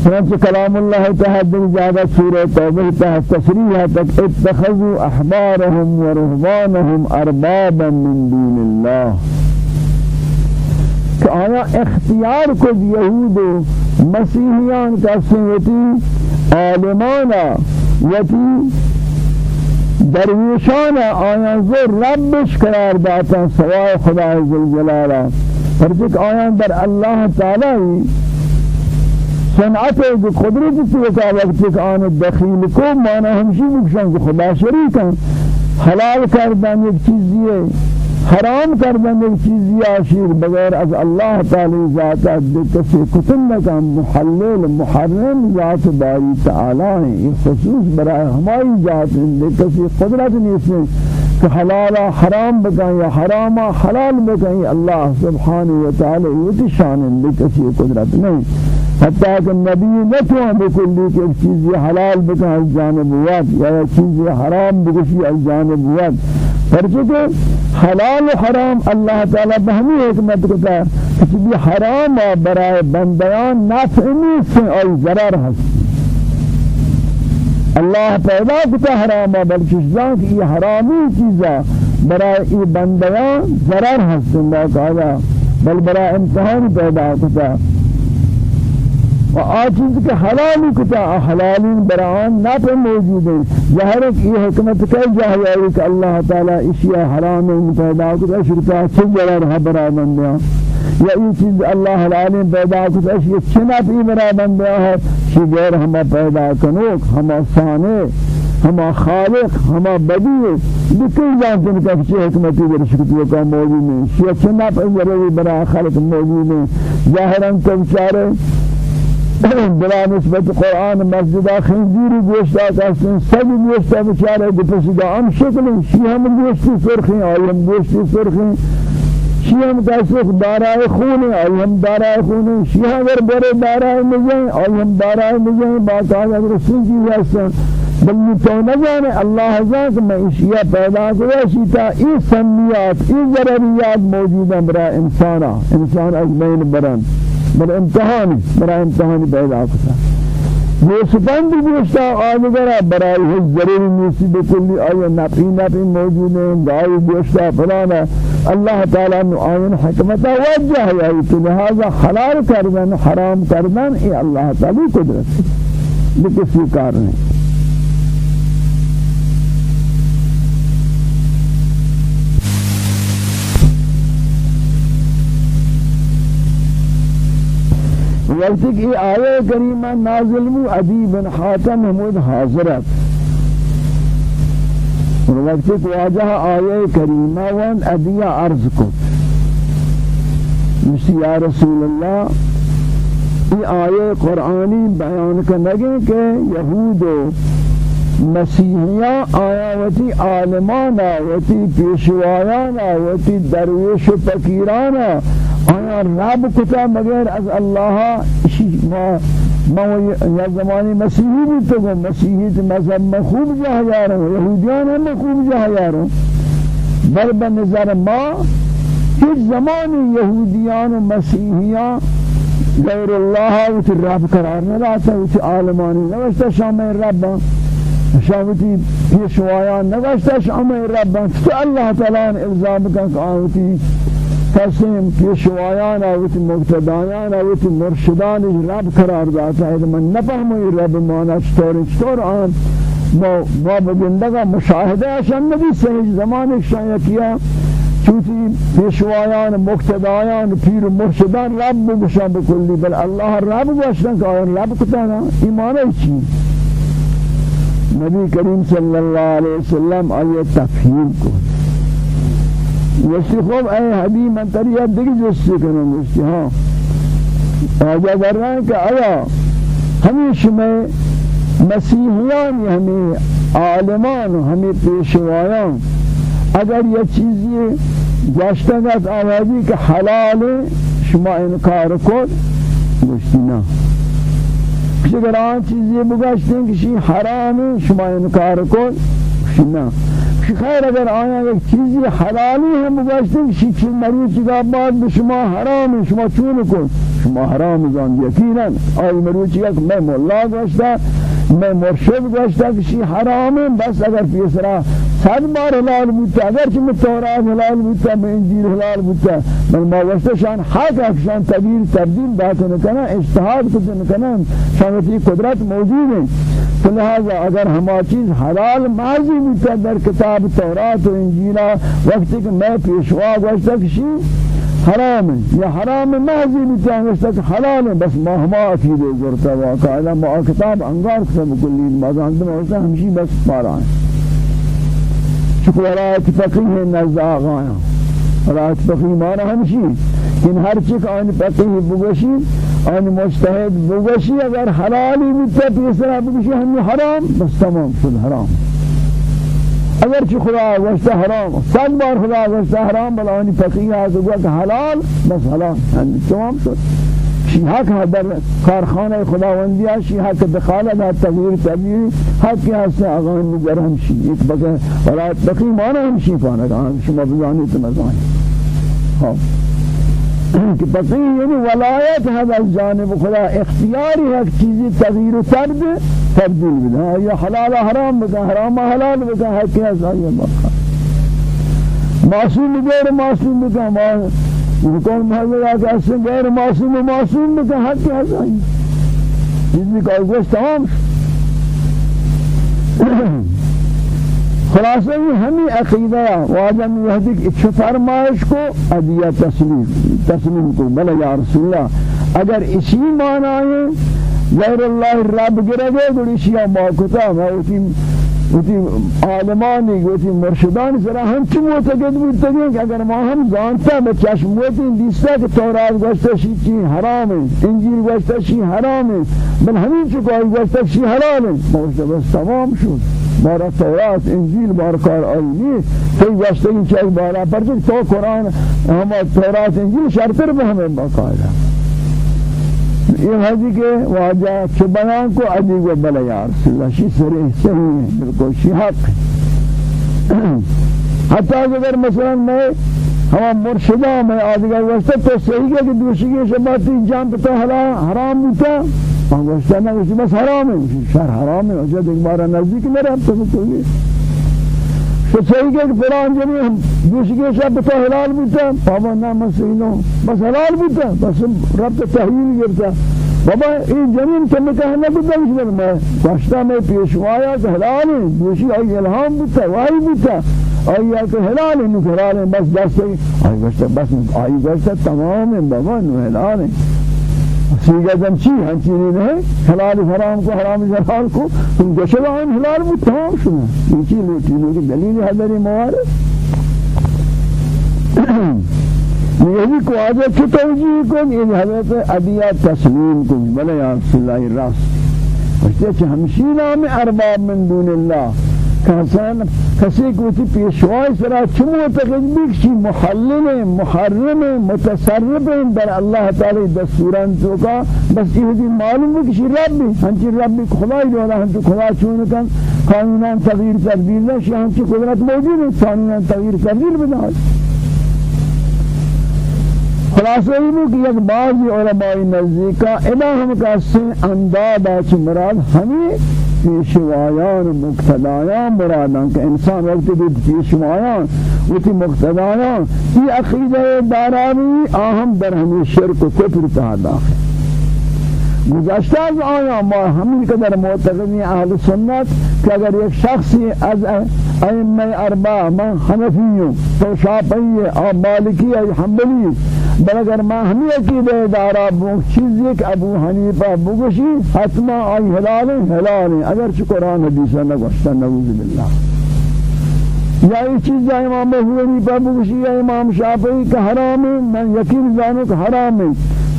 چنانچہ کلام اللہ تحدث زیادہ سورہ توبہ تحت تصریح تک اتخذوا احبارهم ورهبانهم اربابا من دین اللہ کہ آیا اختیار کو یہود و مسیحیان کا سنوتی عالمانا یتی درویشانا آیا زر ربش قرار داتا سوائے خدا عزالجلالہ پر تک آیا در اللہ تعالی صنعت جو قدرت سے کا وقت کہ آن دخیل کو مانا ہمشی مکشن خدا شریک حلال کردن ایک چیزی ہے حرام کردن ایک چیزی آشیر بغیر از اللہ تعالی ذاتا کسی کتن کا محلل محرم ذات باری تعالی. ہیں خصوص برای ہماری ذات ہیں کسی قدرت نہیں کہ حلالا حرام بکائیں یا حراما حلال بکائیں اللہ سبحانہ وتعالی یہ شان ہے کسی قدرت نہیں حتى کہ نبی تو بکلی کہ چیز حلال بکا جانبیات یا چیز حرام بکشی الجانبیات پرچہ حلال و حرام اللہ تعالی بہمی حکمت کتا کہ حرام برائے بندیان نفع نیست اور ضرر ہست اللہ پیدا کتا حرام بلکہ جان کہ یہ حرامی چیزا برائے ای بندیان ضرر ہست اللہ تعالی بل برائے امتحان پیدا کتا و آچیز کے حلالی کتا حلالی برآن نہ پر موجود ہیں۔ ظاہر ہے کہ یہ حکمت کئی جاہی آئی کہ اللہ تعالی اشیاء حرام پیدا کتا شرکا چھ جرہ رہا برا بندیاں یا یہ چیز اللہ العالم پیدا کتا اشیاء چنا پی برا بندیاں ہے شی غیر ہما پیدا کنوک ہما سانے ہما خالق ہما بدیع بکل جانتے ہیں کہ اچھی حکمتی برشکتی کا موجود نہیں شیعہ چنا پی برا خالق موجود نہیں ظاہراً تو بچارے بلا نسبت قرآن مسجد خنزیری گوشتا کسن سب گوشتا بچارے گپسیدہ ہم شکل شیع ہم گوشتی سرخیں آئی ہم گوشتی سرخیں شیع ہم کسن دارائے خون آئی ہم دارائے خون. شیع اگر برے دارائے مجھیں آئی ہم دارائے مجھیں باقاعدہ اگر سنجی جیسا بلنی تو نہ جانے اللہ کہ میں اشیاء پیدا کرے شیطا ای سمیات ای ضروریات موجود ہیں برای انسانا. انسان از بین برند. بل امتحانی برای امتحانی پیدا کتا یوسفان بھی گوشتا آدھگرہ برای حج ضروری نیسی بکلی آیا نفی نفی موجود ہیں گائی گوشتا فلانا اللہ تعالیٰ نے آئین حکمتا وجہ ہے تو لہذا حلال کردن حرام کردن ای اللہ تعالی قدرت بکسی کار نہیں وقت کی آیه کریمه نازل مو عدی بن حاتم حمود حاضرت وقت کی واجه آیه کریمه وان عدی عرض کو مشتی یا رسول الله یہ آیه قرآنی بیان کرنے کہ یہود مسیحیان آیاوتی عالمان آیاوتی پیشوایان آیاوتی درویش و فقیران آیا رب کتا مگر أز الله ما ما یا زمانی مسیحی بھی تو گو مسیحی تو مذہب میں خوب جا یاروں یہودیان ہم خوب جا یاروں بل بنظر ما هیچ زمانی یهودیان و مسیحیان غیر الله و رب قرار نداتا و عالمانی نوشتا شام رب شامتی پیشوایان نوشتا شام رب تو الله تعالی الزام کن آوتی قسم پیشوایان آوتی مقتدایان آوتی مرشدان رب قرار داتا ہے من نفهمو رب مانا چطور چطور آن ما ما بگندگا مشاهده اشان نبی؟ صحیح زمان شان کیا چوتی پیشوایان مقتدایان پیر مرشدان رب بگشان بکلی بل الله رب باشدن که آن رب کتانا. ایمان چی؟ نبی کریم صلی اللہ علیہ وسلم آیه تفهیم کو یسی خوب اے حبیب من تریہ دیگه جستی کنم جستی ها. آجا در رہا ہے کہ آیا ہمیش میں مسیحیان ہمیں عالمان ہمیں پیشوایان اگر یہ چیزی گشتگت آوازی کہ حلال شما انکار کن گشتی نا. کسی اگر آن چیزی بگشتیں کہ حرام شما انکار کن گشتی نا. خیر اگر آیا یک چیزی حلالی هم بگشتن شی چی چیزا بعد به شما حرام شما چون کن شما حرام زان یقینا آی مریض که من مولا گشته میں مرشد گوشتا کسی حرام ہے بس اگر پیسرا صد بار حلال بودتا اگر چی میں تورات حلال بودتا میں انجیل حلال بودتا من ما گوشتا شان حق افشان تغییر تبدیل بات نکنا اجتحاد کچھ نکنا شانتی قدرت موجود ہے تو لہذا اگر ہما چیز حلال ماضی بودتا در کتاب تورات و انجیلہ وقتی کہ میں پیشوا گوشتا کسی حرام. یا حرام محضی بتانستا کہ حلال. بس ما ہما عقیدے زرتا واقعا ما کتاب انگار کتاب کلی مازان دم ہوتا ہمشی بس پارا ہیں چکو ولایت فقیه نزد آغایا ولایت فقیه مانا ہمشی إن ہر چک آن فقیه بگوشی آن مجتہد بگوشی اگر حلالی بتا پیسرا بگوشی ہمی حرام. بس تمام شد حرام. اگر چی خدا گوشت حرام صد بار خدا گوشت حرام بلا آنی فقیه هست گوشت حلال بس حلال. تمام شد. شی حق در کارخانه خداوندی است شی حق دخالت در تغییر تبدیل حق هست آقا نگر همشی یک بگه ولا بقی مانا همشی پانه شما بزانی تو مزانی خب. کہ پتہ یعنی ولایت ہے از جانب خدا اختیاری ہے چیزی تغییر و تبدیل تبدیل بدا یہ حلال حرام بدا حرام حلال بدا کہ ایسا یہ موقع معصوم غیر معصوم بدا کون محضر کہ اس غیر معصوم معصوم بدا ہے کہ ایسا یہ چیزی کا گوشت تمام؟ خلاصہ یہ ہمیں عقیدہ واجب یہدی کہ فرمائش کو ادیہ تسلیم تسلیم کو. بلے یا رسول اللہ اگر اسی معنی ہے غیر اللہ رب گرے گے گڑی شیعہ میں اسی اسی عالمانی اسی مرشدان سرا ہم چی معتقد گئے کہ اگر ما ہم زانتا میں چشموتی دیستا کہ تورات گوشتا شی چی حرام ہے انجیل گوشتا شی حرام ہے بل ہمیں چکا گوشتا شی حرام ہے موشتا بس تمام شد. بارا تورات انجیل بار کار آینی تی گشتگی چه بارا پرچه تو قرآن ہم تورات انجیل شرطر به ہمیں باقاعدہ یہ حدی کے واجہ چه بیان کو عدی کو بلا یا رسول اللہ شی سریح صحیح ہے بالکل شی حق حتی اگر مثلا میں ہم مرشدہ میں آدھگر وسط تو صحیح ہے کہ دوسری کے شباتی جان پتا حرام ہوتا۔ من گوشتن نگوشتی بس حرامه شهر حرامه اجاد ایک بار نزدیک نرم تو کوئی سچائی کہ فلان جنی ہم دوسری کے شب تو حلال بوتا بابا نام مسئلوں بس حلال بوتا بس رب تو تحویل گرتا بابا این جنین که نکاح نکردن شدن ما میں پیشوایا کہ حلال. ہے دوشی آئی الہام بودتا وائی بودتا آئی کہ حلال ہے نو حلال ہے بس دست آئی گشتا بس آئی گشتا تمام بابا نو حلال. ہے سیگا دم چی ہم چیزی نہیں حلال حرام کو حرام حلال کو تم گشتا آن حلال بود تمام شدن یہ لوٹی لوٹی دلیل حضری موارد یہی کو آجا کی توجیہ کو یہ حضرت عدیہ تسلیم کو بلے یا رسول اللہ راست وشتے چھ ہمشینا میں ارباب من دون اللہ کسان کسی کو تی پیشوائی سرا چمو تقجبی کشی محلل محرم متصرف در اللہ تعالی دستوران تو کا بس یہ دی معلوم ہے کشی ربی. ہنچی ربی خدای دولا ہنچی خدا چون کن. قانونان تغییر تبدیل نشی ہنچی قدرت موجود ہے قانونان تغییر تبدیل بدائی خلاصہ یہ کہ یک بعض علماء نزدیکا ادا ہم کا سن انداز اچ مراد ہمیں پیشوایان مقتدایان مرادان کہ انسان وقت بھی پیشوایان وتی مقتدایان یہ عقیدہ دارانی آہم در ہمیں شرک و کفر تہا داخل گذشته از آیا ما همین قدر معتقدی أهل سنت که اگر یک شخصی از ائمه اربعه من حنفی تو شافعی مالکی حنبلی بل اگر ما ہمی عقیدہ دارا چیزی کہ ابو حنیفہ بگوشی، حتما آئی حلال حلال اگر چھ قرآن حدیثہ نگوشتا نعوذ باللہ۔ یا یہ چیز امام ابو حنیفہ بگوشی، یا امام شافعی کہ حرام ہے میں یقین جانو کہ حرام ہے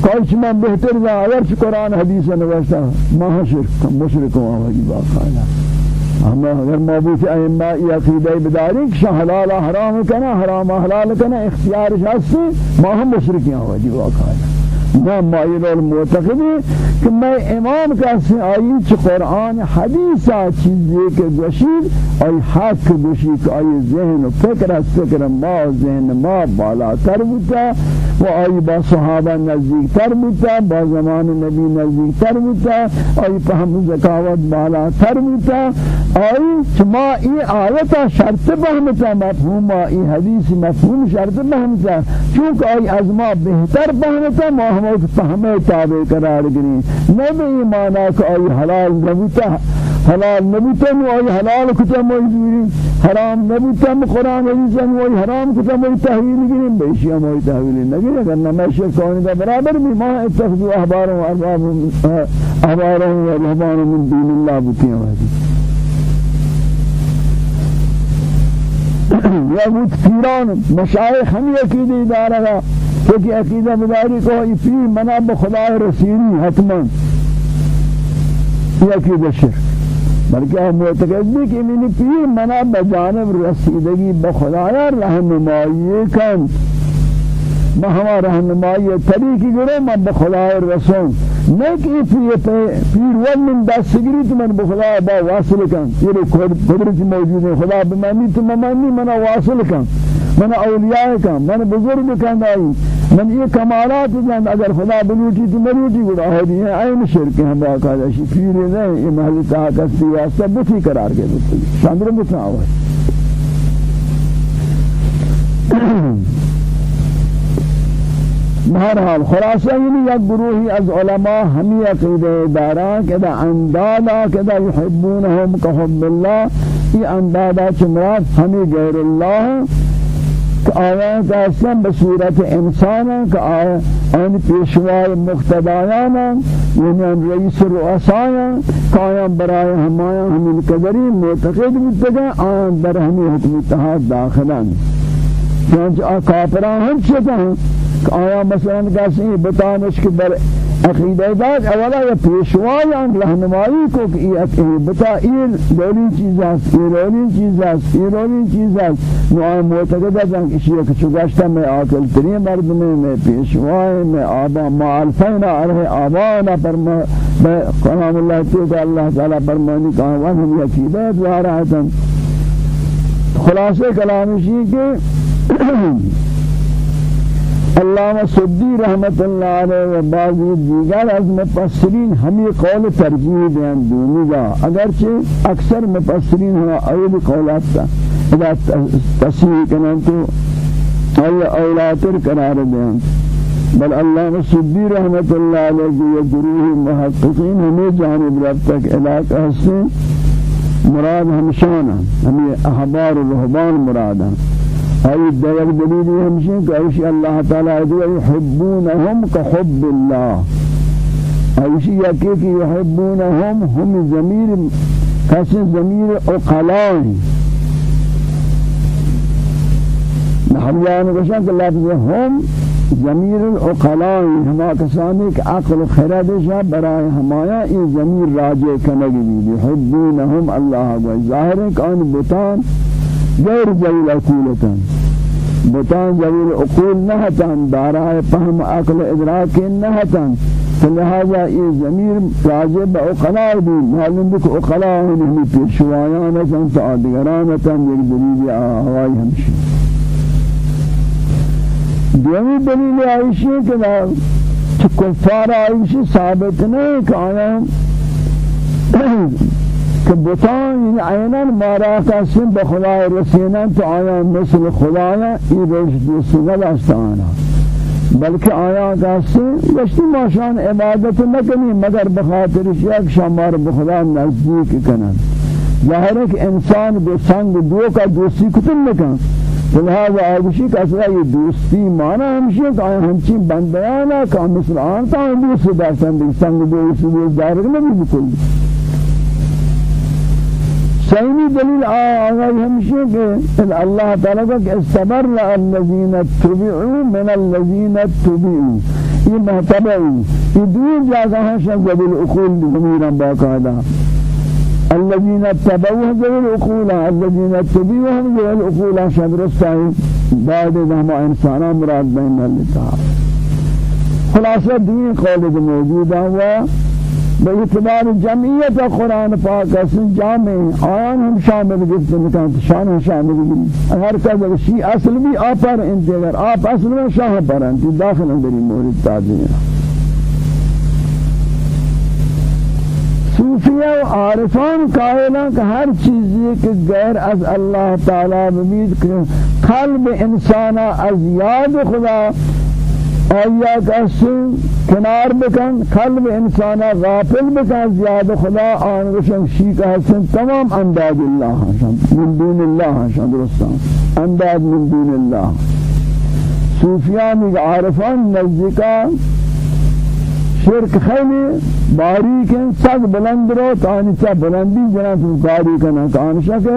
کوئی میں بہتر جا اگر چھ قرآن حدیثہ نگوشتا ماہ شرک مشرک ہوں آوازی باقالا ہم اگر موجود ائمہ یہ عقیدہ بداری کہ حلال حرام کنا حرام حلال کنا اختیار شخص ما ہم مشرکیاں ہو جی واقعا میں مائل المعتقدی کہ میں امام کسی آئی چھ قرآن حدیثہ چیزی کے گوشید آئی حق گوشید آئی ذہن و فکر فکر ما ذہن ما بالا تر و آئی با صحابہ نزدیک تر بوتا با زمان نبی نزدیک تر بوتا آئی پہم زکاوت بالا تر بوتا۔ آئی چما ای آیتا شرط بہمتا مفہوم ای حدیث مفہوم شرط بہمتا۔ چونکہ آئی از ما بہتر بہمتا ما ہمیں فہمے تابع قرار گری نبی ایمانا کہ آئی حلال نبوتا۔ حلال نبوتا نو آئی حلال کتا موجودی حرام نبوتا قرآن نو آئی حرام کتا موجود تحویل گریم بیشی ہم آئی تحویل نگری اگر نمیشہ کونی دا برابر بھی ما اتخذو احباروں احباروں و رحبانوں من دین اللہ بکیاں وحدی یا بود پیران مشایخ ہم عقیدہ دارا گا کیونکہ عقیدہ بداری کو یہ پیر منا بخدا رسیلی حتما. یہ عقیدہ شرک بلکہ ہم معتقد بھی کہ منی پیر منا بجانب رسیدگی بخدا رحمائی کن. ما ہما رہنمائی طریقی گرے ما بخدا رسول نہ کہ پیر پیر ون من دستگیری تو من بخدا با واصل کن. یہ قدرت موجود ہے خدا بمانی تو ممانی منا واصل کن. من اولیاء کن من بزرگ کن آئی من یہ کمالات جان اگر خدا بلوٹی تو ملوٹی گڑا ہو دی ہے این شرک ہم باقا جاشی پیر نہیں یہ محل طاقت سی واسطہ بتی قرار کے بتی شاندر بتنا ہوا بہرحال خلاصہ یعنی یک گروہی از علماء ہمی عقیدہ داران کہ دا اندادا کہ دا یحبونہم کحب اللہ یہ اندادا چمرات ہمی غیر اللہ کہ آیان کا اسم بصورت انسانا کہ آیان پیشوائی مقتدایانا یعنی آن رئیس رؤسایا کہ آیان برای ہمایا ہمین قدری معتقد بودتا آیان در ہمی حکمتہا داخلان چونچہ آ کافران ہم چیتا ہیں آیا مثلا کسی بتانش کہ در عقیدہ داد اولا یا پیشوای ان رہنمائی کو کہ یہ عقیدہ بتا یہ دولی چیز است یہ دولی چیز است یہ دولی چیز است. نو معتقد ہے کہ یہ کہ چگشتا میں عاقل ترین مرد میں میں پیشوای میں آبا معالفین ارہ آبانا پر میں قرآن اللہ تو کہ اللہ تعالی فرمانی کہا وہ ہم عقیدہ دوارا ہے خلاصے کلامشی کے علامہ سدی رحمت اللہ علیہ و بعضی دیگر از مفسرین ہمیں قول ترجیح دیں دونی گا۔ اگرچہ اکثر مفسرین ہوا ایل قولات تا اذا تصحیح کنن تو اولاتر قرار دیں۔ بل اللہ سبی رحمت اللہ علیہ یہ گروہ محققین ہمیں جانب رب تک علاقہ سے مراد ہمشانا ہمیں احبار و رہبان مرادا أي ہمشین کہ اوشی اللہ تعالی ادو يحبونهم كحب الله. اوشی یکی کہ يحبونهم؟ هم ضمیر کسی ضمیر اقلاء نحن يعني قشان لفظ هم ضمیر العقلاء ہما کسانی کہ عقل و خردشا برای ہمایا این ضمیر راجع کنگی بھی حبونہم اللہ و آن بطان غیر ذویل عقولتن بطان ذویل عقول نہتن دارائے فهم عقل ادراک نہتن لہذا یہ ضمیر راجع بعقلاء بھی معلوم بک عقلاء ہمیں پیشوایانتن تا دیگرانتن یک دلیل آوائی ہمشی دومی دلیل آئیشی کہ نا کفار آئیشی ثابت نہیں کہ آیا کہ بطان این عینان مارا قسم بخدا رسینان تو آیا مثل خدایا ای روش دوستی نداشتا آنا بلکہ آیا قسم گشتی ماشان عبادت نکنی مگر بخاطر یک شمار بخدا نزدیک کنن ظاہر ہے کہ انسان دو سنگ دو کا دوستی کتن نکن لہذا آگوشی کہ أصلا یہ دوستی مانا ہمشی کہ آیا ہمچی بندیانا کہ مثل آنتا ہم دوستی داشتن دیکھ سنگ دوستی دوست دارک نبی بکل سیمی دلیل آغای ہمشی کہ اللہ تعالیٰ کا کہ استبر الذین اتبعوا من الذین اتبعوا. یہ محتبعوا یہ دور جاگہ ہیں شاید بالعقول ضمیرا باقاعدہ الذين اتبعوا ذوي العقول الذين اتبعوا ذوي العقول شدرستان بعد ما انسان مراد بين الله خلاصہ دین قول موجود ہے باعتبار جمعیت قرآن پاک اسن جامع آیان ہم شامل گفت مکان شان شامل گفت ہر کا شی اصل بھی آپ پر انتظار آپ اصل میں شاہ پر انت داخل اندر مورد تعدیل صوفیہ و عارفان قائلان کہ ہر چیزی کہ غیر از اللہ تعالی بمید کہ قلب انسانا از یاد خدا آیا کسن کنار بکن قلب انسانا غافل بکن زیاد خدا آن وشن شیک حسن تمام انداد اللہ من دون اللہ درستان. انداد من دون اللہ صوفیان عارفان نزدیکا. شرک خیلی باریک سگ بلند رو تانی چا بلندی جنا تو کاری کنا کانشا کہ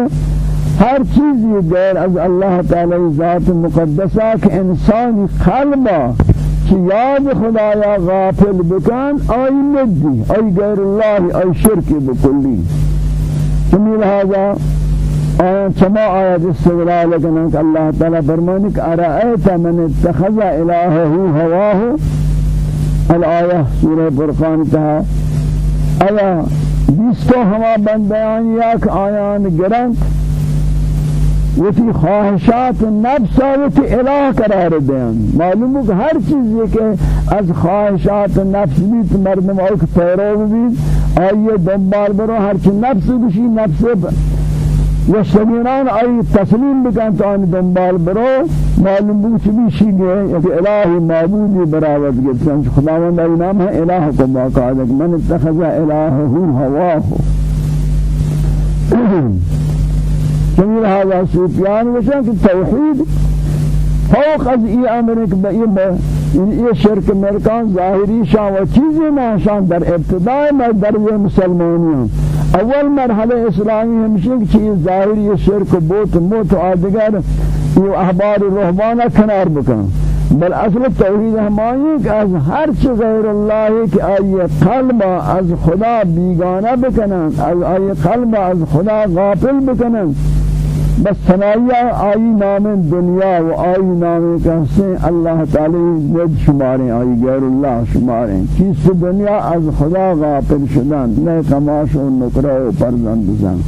ہر چیز یہ غیر از اللہ تعالی ذات مقدسہ کہ انسانی قلبا کہ یاد خدایا غافل بکن آئی ندی آئی غیر اللہ آئی شرک بکلی. جمیل هذا آیا چما آیت استغلال لکنا کہ اللہ تعالی فرمانی کہ ارائیت من اتخذ الہه هواه؟ الآية سورة فرقان تها آیا بیستو ہما بندیان یک آیان گرند؟ وتی خواہشات نفس وتی الہ قرار دیان معلوم ہے کہ ہر چیز یہ کہ از خواہشات نفس بھی مردم آوک پیرو بھی آئیے دنبال برو ہر چیز نفس بشی نفس و شبیران آئی تسلیم بکن تو آن دنبال برو. معلوم بود چی بیشی گئے یکی الہی معبودی براوت گفتن خداوند ای نام ہے الہ کو باقاعدہ من اتخذ الہه هواه. جمیل هذا سوفیان وشان کہ توحید فوق از ای امرک بئی یہ شرک مرکان ظاہری شان و چیزی ناشان در ابتداء میں در یہ مسلمانیاں اول مرحلہ اسلامی ہمشہ کہ چیز ظاہری شرک بوت موت آدگر یہ احبار رحمانہ کنار بکن. بل اصل توحید ہمائی کہ از ہر چیز غیر اللہ کہ آئی قلب از خدا بیگانہ بکنن از آئی قلب از خدا غافل بکنن بس ثنائیہ آئی نام دنیا و آئی نام کہتے اللہ تعالی ند شماریں آئی غیر اللہ شماریں چیز دنیا از خدا غافل شدن نئے کماش و نکرہ و پرزند زن۔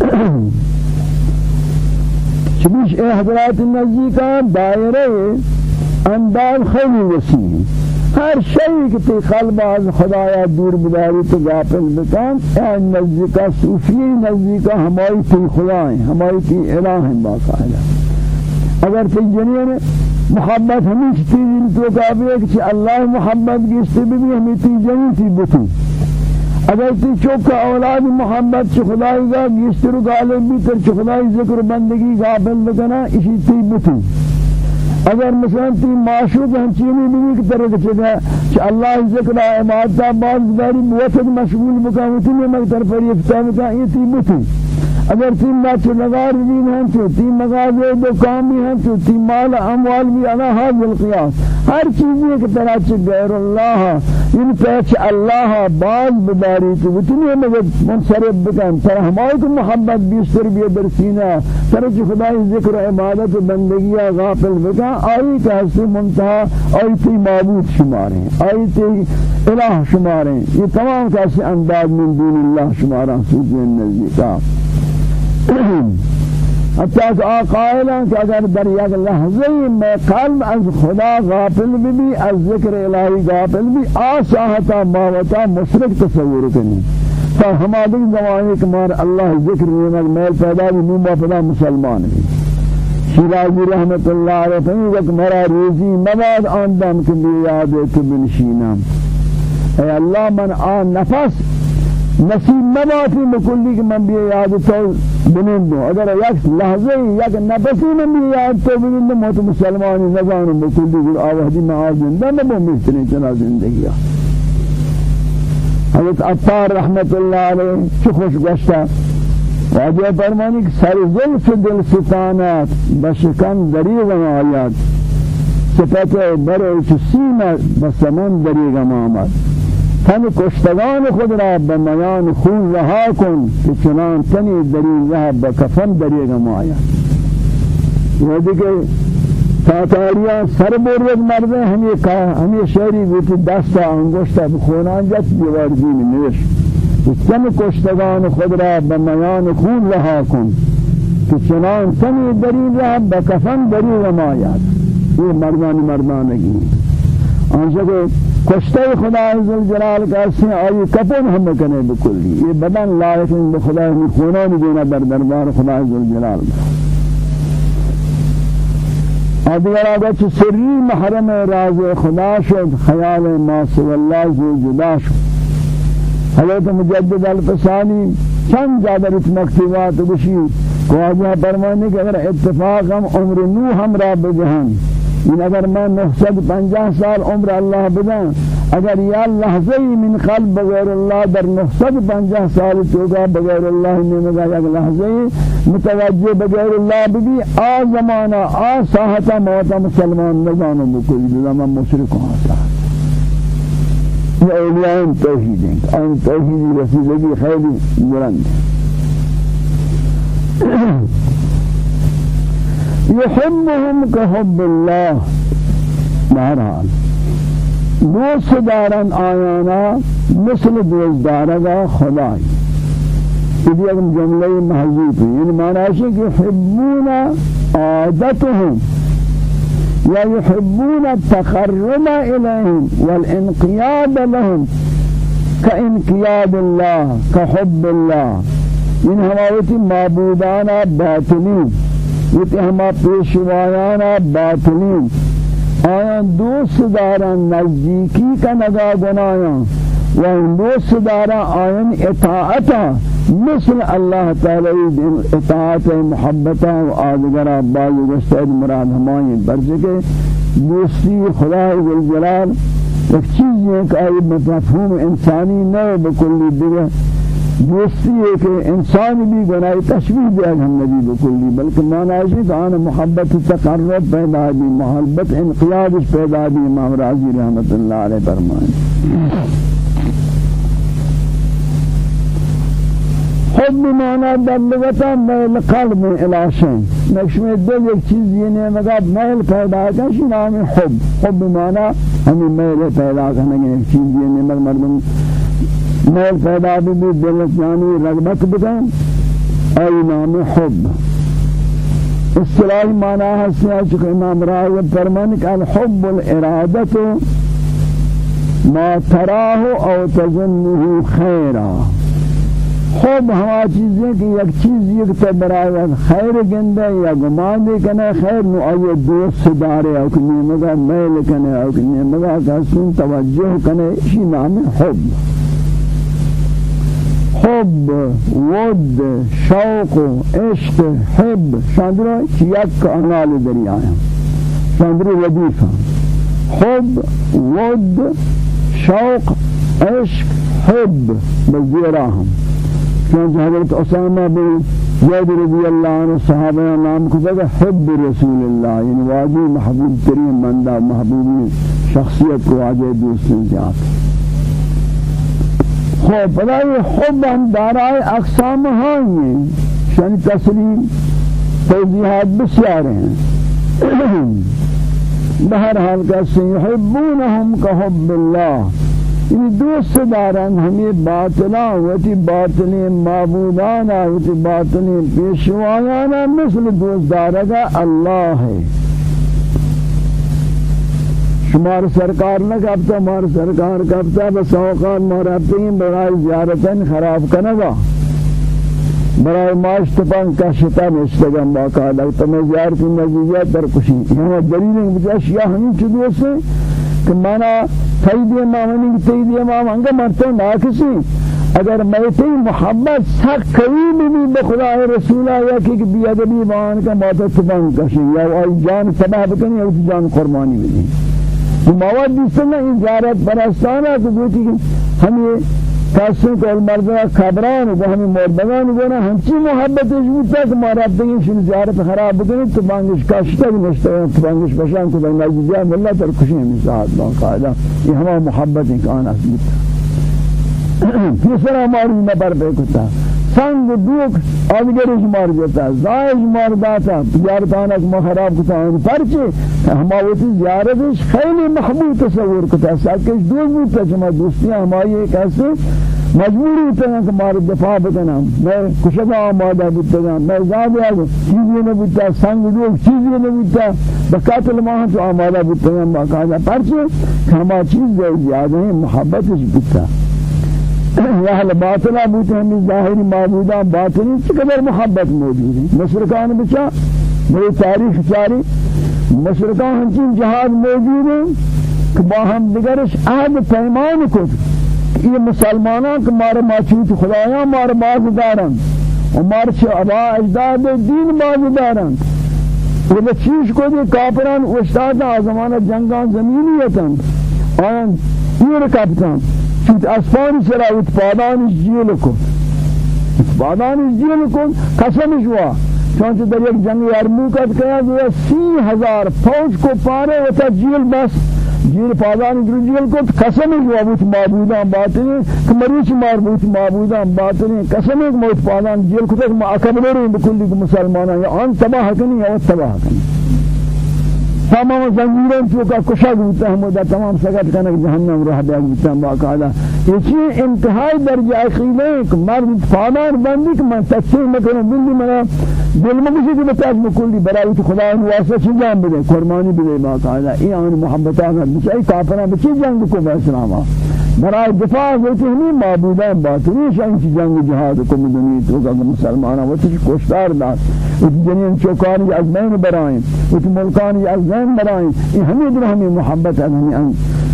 چبیش اے حضرات نزدیکہ دائرہ انداز خیلی وسیع ہر شئی کہ تی قلب از خدایا دور بداری تو غافل بکن این نزدیکا صوفی نزدیکا ہمائی تی خدا ہیں ہمائی تی الہ ہیں باقاعدہ اگر تی جنین محبت ہمیش چیزی تو کافی کہ اللہ محبت کی استبی ہمیں تی جنین تی بتو اگر تی چوک أولاد محبت چ خدای کا گشتر غالب بھی تر چ خدای ذکر بندگی غافل بکنا اسی تی بتو اگر مثلا تی معشوق ہم چینی بھی کی طرح چگا کہ اللہ ذکر عبادت بعض باری بوتد مشغول ہوتی میں مگر پر یہ فتاہ کا یہ تی بتو اگر تین ناچ نگار بھی ہیں تو تین مغازے دکان بھی ہیں تو تین مال اموال بھی أنا حاضر القیاس۔ ہر چیز ایک طرح سے غیر اللہ ان پیچ اللہ باز بداری تو اتنی مگر منصرف بکن تر ہمائی کو محبت بیشتر بھی در سینہ تر چی خدای ذکر و عبادت و بندگی غافل بکن۔ آئی کہ حسی منتہا آئی تی معبود شماریں آئی تی الہ شماریں یہ تمام کیسے انداز من دون اللہ شمارا سوچیں نزدیکا حتی کہ آقائلہ کہ اگر در یک لحظه میں قلب از خدا غافل بھی از ذکر الہی غافل بھی آساہتا ماوتا مشرک تصور کنی تو ہمارے زمانے کے مار اللہ ذکر نعمت میل پیدا بھی نوما پیدا مسلمان بھی شیرازی رحمت اللہ علیہ فہمی کہ مرا روزی مباد آندم کہ بھی یاد ہے کہ بنشینم. اے اللہ من آن نفس نصیب مباتی مکلی کہ من بھی یاد تو بنین دو. اگر یک لحظه یک نفسی من بھی یاد تو بنین دو موت مسلمانی نظام مکلی گل آوہدی میں آج زندہ نبو مستنی چنا زندگی حضرت عطار رحمت اللہ علیہ چو خوش گشتا واجہ فرمانی کہ سر ظلف دل ستانات بشکن دریغ آیات سپت برو چسیمہ بسمن دریغ آمد. تن کشتگان خود را به میان خون رها کن که چنان تنی دری رها به کفن دریگ مایا یہ دیکھے تاتاریاں سر برد مردے ہمیں کہا ہمیں شہری گوتی دستا انگوشتا بخونان جت دیوار دین نوش تن کشتگان خود را به میان خون رها کن که چنان تنی دری رها به کفن دریگ مایا یہ مردان مردانگی. آنچہ کہ کشتے خدا عزل جلال کا سے آئی کفن ہم کنے بکلی. یہ بدن لائق ان بخدا ہمیں خونان دینا در دربار خدا عزل جلال. ادگر آگا سری محرم راز خدا شد خیال ما اللہ جو جدا شد. حضرت مجدد الفسانی چند زیادہ رت مکتبات گشی کو آجا فرمانے کہ اگر اتفاق ہم عمر نو ہم را بجہن این اگر من 950 سال عمر الله بدن اگر یا لحظه من قلب بغیر الله در 950 سال توگا بغیر الله نمیگا یک لحظه متوجه بغیر الله ببی آ زمانہ آ ساحتا موت مسلمان نزانو بکلی زمان مشرک ہاتا یہ اولیاء توحید ہیں ان توحیدی رسیدگی خیلی بلند. يحبهم كحب الله. بہرحال دوست دارن آیانا مثل دوست دارگا خدای. یہ ایک جملہ محذوف ہے یعنی معنی ہے کہ يحبون عادتهم یا يحبون التقرب إليهم والانقياد لهم كانقياد الله كحب الله من هواية معبودانا باطنين یہ ہما پیشوایانا باطنین آیان دوست دارن نزدیکی کا نگا گنایان و دوست دارا آیان اطاعتا۔ مثل اللہ تعالی اطاعت محبتا و آدگرہ بائی گستید مراد ہمائیں برچکے دوستی خدا جلال ایک چیز ہے کہ آئی مفہوم انسانی نہ بکلی دیگه دوستی ہے کہ انسان بھی گناہ تشبیہ دیا ہم نبی بکلی بلکہ معنی ہے کہ آن محبت تقرب پیدا بھی محبت انقیاد پیدا بھی امام راضی رحمت اللہ علیہ فرمائے معنی در لغتا میل قلب الاشن نقش میں دل ایک چیز یہ نے مگا میل پیدا کرنا نام حب حب معنی ہمیں میل پیدا کرنا ایک چیز یہ نے مردم میل پیدا بھی دل جانی رغبت بدن ای نام حب۔ اصطلاح معنی ہے چکہ امام راوی فرمان کہ الحب الارادت ما تراه أو تظنه خیرا۔ خوب ہما چیزیں کہ یک چیز یک تو برای خیر گندے یا گمان دے کنے خیر نو آئیے دوست دارے أو کنی مگا میل کنے أو کنی مگا کسون توجہ کنے اسی نام حب۔ حب ود شوق عشق حب. شاندرہ یک آنال دریا ہیں شاندرہ ودیفہ حب ود شوق عشق حب. بزیراہم چونکہ حضرت اسامہ بن زید رضی اللہ عنہ صحابہ نام کو بگا حب رسول اللہ. یعنی واجی محبوب ترین بندہ محبوبی شخصیت کو واجی دوستن جات خوب بلائی حب ہم دارائے اقسام ہاں شان تسلیم توضیحات بسیار ہیں بہرحال کہتے ہیں یحبونہم کا حب اللہ یہ دوست دارن ہمیں باطلا وتی باطنی معبودانا وتی باطنی پیشوایانا مثل دوست دارگا اللہ ہے شمار سرکار نہ کبتا مار سرکار کبتا بس اوقات مرابطیں برای زیارتن خراب کنگا۔ برای ماش تپان کا شتا نشتگم باقاعدہ تمہیں زیارتی نزیزیت در کشی۔ یہاں دلیل ہے کہ اشیاء ہمیں دوست ہیں کہ مانا تیدی مامنی تیدی مام انگا مرتے ناکسی اگر میتی محبت سخت قریب بھی بخدا رسولہ یا کہ بیادبی بان کا موتا تبان کشی۔ یا آئی جان تباہ بکنی یا جان قربانی بھی مواد دیسنا ان زیارت پرستانہ تو کہ ہمیں کسی کو المرضى خبران و ہمیں مردگان گونا ہنچی محبت جوتا کہ مارا بگین شن زیارت خراب بکنی تو بانگش کاشتا بھی نشتا ہے تو بانگش بشان کو بانگش جا ملا تر کشی ہمیں ساعت بان قائدہ یہ ہما محبت انکان اصلیتا تیسرا ہماری نبر بے کتا سنگ دوک آدگرش مار جاتا زائش مار داتا. تجارتانک ما خراب کتا. ان پرچے ہما وتی زیارتش خیلی محبوب تصور کتا. ساکش دوست بودتا چما دوستیاں ہماری ایک ایسے مجبور ہوتا کہ مار دفاع بکنا میں کشبہ آمادہ بودتا میں زیادہ چیزی نہ بودتا سنگ دوک چیزی نہ بودتا بقاتل ماہ تو آمادہ بودتا باقاعدہ پرچے ہما چیز زیادہ ہیں محبتش بودتا اہل باطلہ بوتے ہمیں ظاہری معبودان باطنی چقدر محبت موجود ہے؟ مشرکان بچا میری تاریخ چاری مشرکان ہمچین جہاد موجود ہیں کہ با ہم دگرش عہد پیمان کو یہ مسلمانان کہ مارے ماچوت خدایاں مارے بازدارن و مارے چھ ابا اجداد دین بازدارن وہ بچیش کو دے کافران استاد آزمانہ جنگان زمینیتن آن یہ کپتان۔ چیت اسفان سرا اتپادان جیل کن اتپادان جیل کن قسم شوا چونچہ در یک جنگ یرموکت کیا گیا سی ہزار فوج کو پارے وتا جیل بس جیل پادان در جیل کو قسم شوا بوت معبودان باطنی مریچ مار بوت معبودان باطنی قسم ایک پادان جیل کو تک بکلی مسلمانان آن تباہ کنی یا تباہ کنی تمام زنجیریں تو کا کشک ہوتا ہے مدہ تمام سگت کنک جہنم رہ بیگ بیتا باقاعدہ یہ چیز انتہائی درجہ ہے کہ مرد فادار بندی کہ میں تکسیر مکنوں بندی منا دل میں کسی کی بتاج مکلی برای تو خدا ان واسطہ چیز جان بدے قربانی بدے باقاعدہ یہ آن محبتہ کا بچائی کافرہ بچی جنگ کو بے اسلامہ برای دفاع ہوتی ہمیں معبودان باطنی شان کی جنگ جہاد کو مدنی تو کہ مسلمانہ وہ تو کوشتار دار. وہ جنین چوکان از مین برائیں وہ ملکان از مین برائیں یہ ہمیں در ہمیں محبت ہے ہمیں ان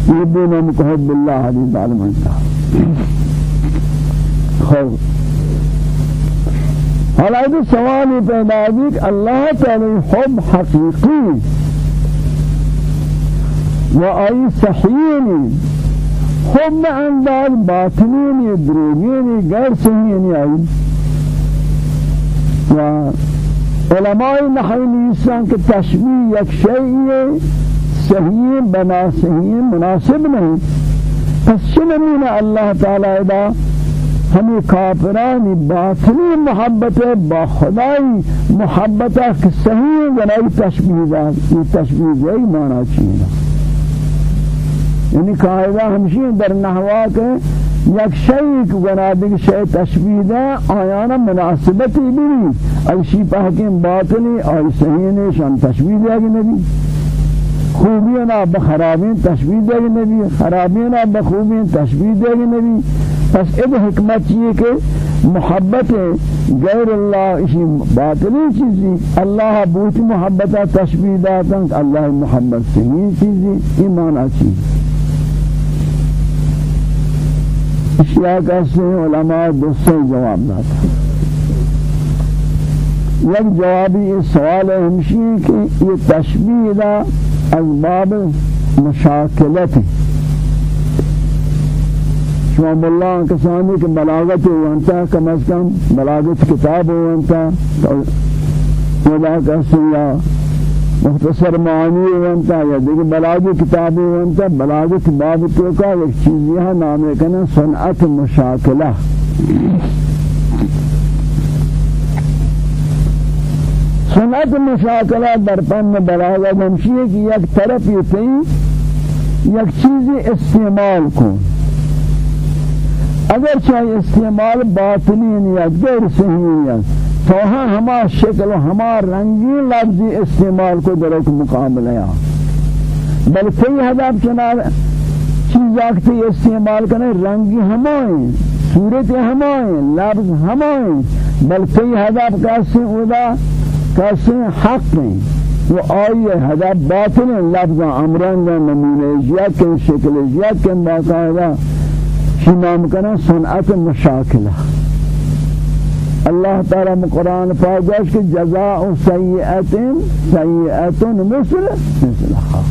یبونا مکحب باللہ حدیث عالم انتا خوف حالا سوالی پیدا کہ اللہ تعالی حب حقیقی. و آئی صحیحی خب انداز باطنینی دروگینی صحیحینی آئی و علماء نحوی نیستن کہ تشبیح یک شیئی صحیح بنا صحیح مناسب نہیں پس چنمین اللہ تعالی ادا ہمیں کافرانی باطنی محبت با خدای محبت کہ صحیح بنائی تشبیح یہ تشبیح یہی معنی چیئے یعنی قاعدہ ہمشی در نحوا کے یک شیء کو گنابی شیء تشبیہ ہے آیانا مناسبتی بھی ایشی پاکیم باطنی اور صحیح شان تشبیہ دیا گی نبی خوبیاں بخرابین تشبیہ دیا گی نبی. خرابیاں بخوبین تشبیہ دیا گی نبی. پس اب حکمت یہ کہ محبت غیر اللہ اسی باطلی چیزی. اللہ بوت محبت تشبیح داتا اللہ محبت صحیح چیزی. ایمان اچھی اشیاء کہتے ہیں علماء دوسرے جواب داتا یک جوابی اس سوال ہمشی کہ یہ تشبیح دا از باب مشاکلت ہے۔ شما ملا کسانی کہ بلاغت ہوانتا کم از کم بلاغت کتاب ہوانتا ودا کسیا مختصر معانی ہوانتا یا دیکھ بلاغت کتاب ہوانتا بلاغت باب تو کا ایک چیز یہ نام کنا صنعت مشاکلہ۔ صنعت مشاکلہ در پن بلاغت ہمشی ہے کہ یک طرف یہ یک چیزی استعمال کن اگر چاہے استعمال باطنی یا غیر صحیح ہے توہاں ہما شکل و ہما رنگین لفظی استعمال کو درک مقابلہ یا بلکہ یہ حداب چنار چیز آکتی استعمال کرنے رنگی ہمائیں صورت ہمائیں لفظ ہمائیں بلکہ یہ حداب کیسے اودا کیسے حق ہیں۔ وہ آئی حداب باطن لفظ امران نمونے جیاد کے شکل جیاد کے باقاعدہ شی نام کنا صنعت مشاکلہ۔ اللہ تعالی قرآن پاک کہ جزاء سیئت سیئت مثل مثلها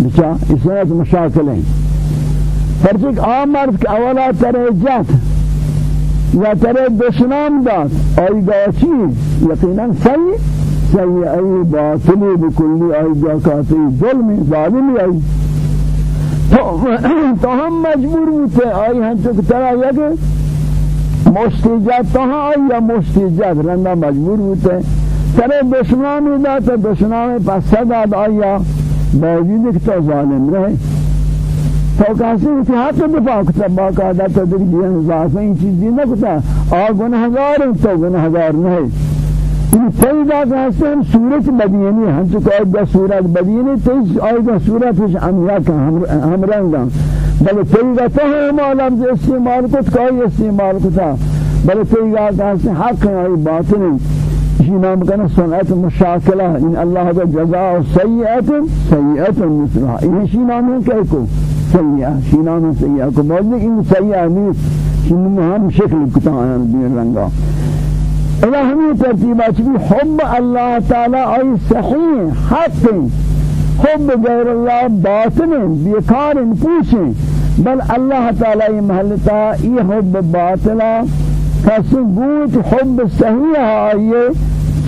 بچا اسنات مشاکلیں فرچک آمرد کہ أولا ترے جات یا ترے دشنام دات آئی گا چیز یقینا سی سی ای باطلی بکلی آئی گا کاتی ظلمی ظالمی آئی تو ہم مجبور ہوتے آئی ہم تو ترا یک تو ہاں آئی یا مستجد رندہ مجبور ہوتے ترے دشمنانی دا تو دشمنانی پس صداد آیا باوجود کہ تو ظالم رہے تو ہیں کہ حق دفاع کتا باقاعدہ دیکھ دیا اضافہ این چیزی نہ کتا آ گنہگار تو گنہگار نہیں این پیدا کہتے ہیں صورت بدینی ہم کہ آئیگا صورت بدینی تیز آئیگا صورت ہش امیات ہم رنگا بلے پیدا تو ہم لفظ استعمال کت کئی استعمال کتا پیدا کہتے ہیں حق ہیں آئی باطن اسی نام کنا سنعت مشاکلہ۔ ان اللہ کا جزاء سیئت سیئت مثلها این اسی نام ہے کہ کو؟ سیئہ۔ اسی نام ہے سیئہ۔ کو بولنے ان سیئہ نہیں ہم شکل کتا آیا دین رنگا۔ إلى ہمیں ترتیبہ چکی حب اللہ تعالی آئی صحیح حق حب غیر اللہ باطن بیکار پوچھیں۔ بل اللہ تعالی محلتا یہ حب باطلا۔ کسی گوت حب صحیح آئیے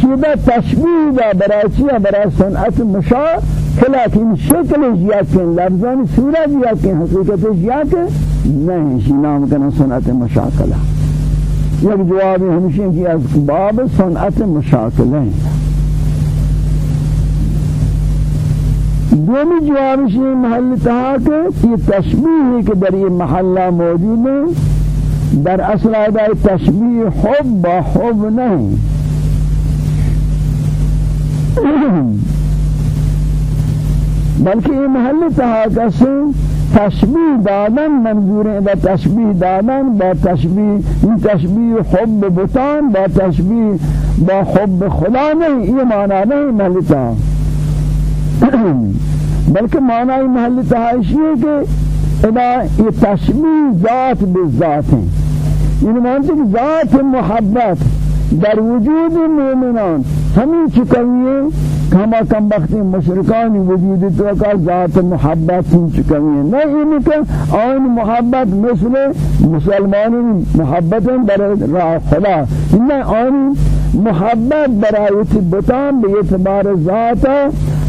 چیدہ تشبیح دا برای چیہ برای صنعت مشاہ کلاکین شکل جیاکن لفظان صورت جیاکن حقیقت جیاکن نہیں شی نام کنا صنعت مشاکلہ یک جواب ہمشی کی از باب صنعت مشاکلہ ہیں دومی جواب شی محل تہا کہ یہ تشبیح ہے کہ در یہ محلہ موجود ہے در اصل ادائی تشبیح حب حب نہیں بلکہ یہ محل تہا کہ تشبیه دادن منظور با تشبیه دادن با تشبیه این تشبیه حب بطان با تشبیه با حب خدا نہیں یہ معنی نہیں محلتا بلکہ معنی محلتا ہے کہ ادا یہ تشبیه ذات بالذات ہیں یعنی مانتے کہ ذات محبت در وجود مومنان. ہمیں چکوئے کما کم بختی مشرکانی وجود تو کا ذات محبت ہی چکوئے نہیں ان کہ آن محبت مثل مسلمانوں محبت برای راہ خدا. ان آن محبت برای تبتان بے اعتبار ذات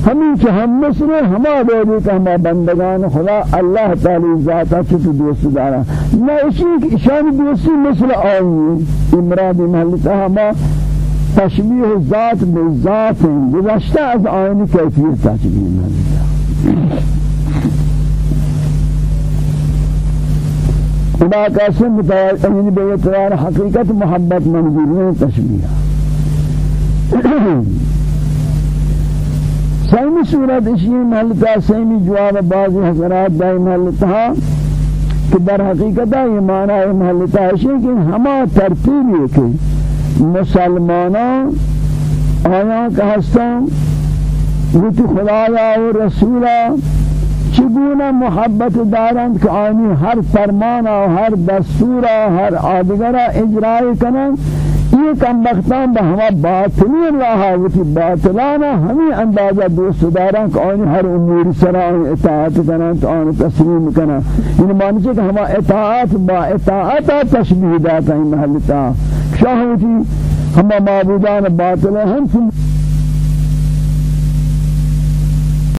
ہمیں کہ ہم مثل ہما دے کہ ہما بندگان خدا اللہ تعالی ذاتا چھت دوست دارا نہ اسی شان دوستی مثل آئی امراد محلتا ہما تشبیه ذات بالذات گذشته از آینی کیفیت تشبیه محلتا خدا سن متعلق یعنی بے اعتبار حقیقت محبت منظور تشبیہ سیمی صورت اشی محلتا سیمی جواب بعضی حضرات دائی محلتا کہ در حقیقت یہ معنی محلتا ہے کہ ہما ترتیب یہ کہ مسلمانوں آیا کہ ہستان گوتی خدایا و رسولا چگونه محبت دارند که آنی هر فرمان و هر دستور و هر آدگر اجرای کنند۔ یہ کم بختان با ہما باطنین راہا وتی باطلانا ہمیں اندازہ دوست داران کہ آنی ہر امور سرا اطاعت کنن تو آن تسلیم کنن ان معنی کہ ہما اطاعت با اطاعت تشبیہ داتا ہی محلتا شاہ وتی ہما معبودان باطلہ ہم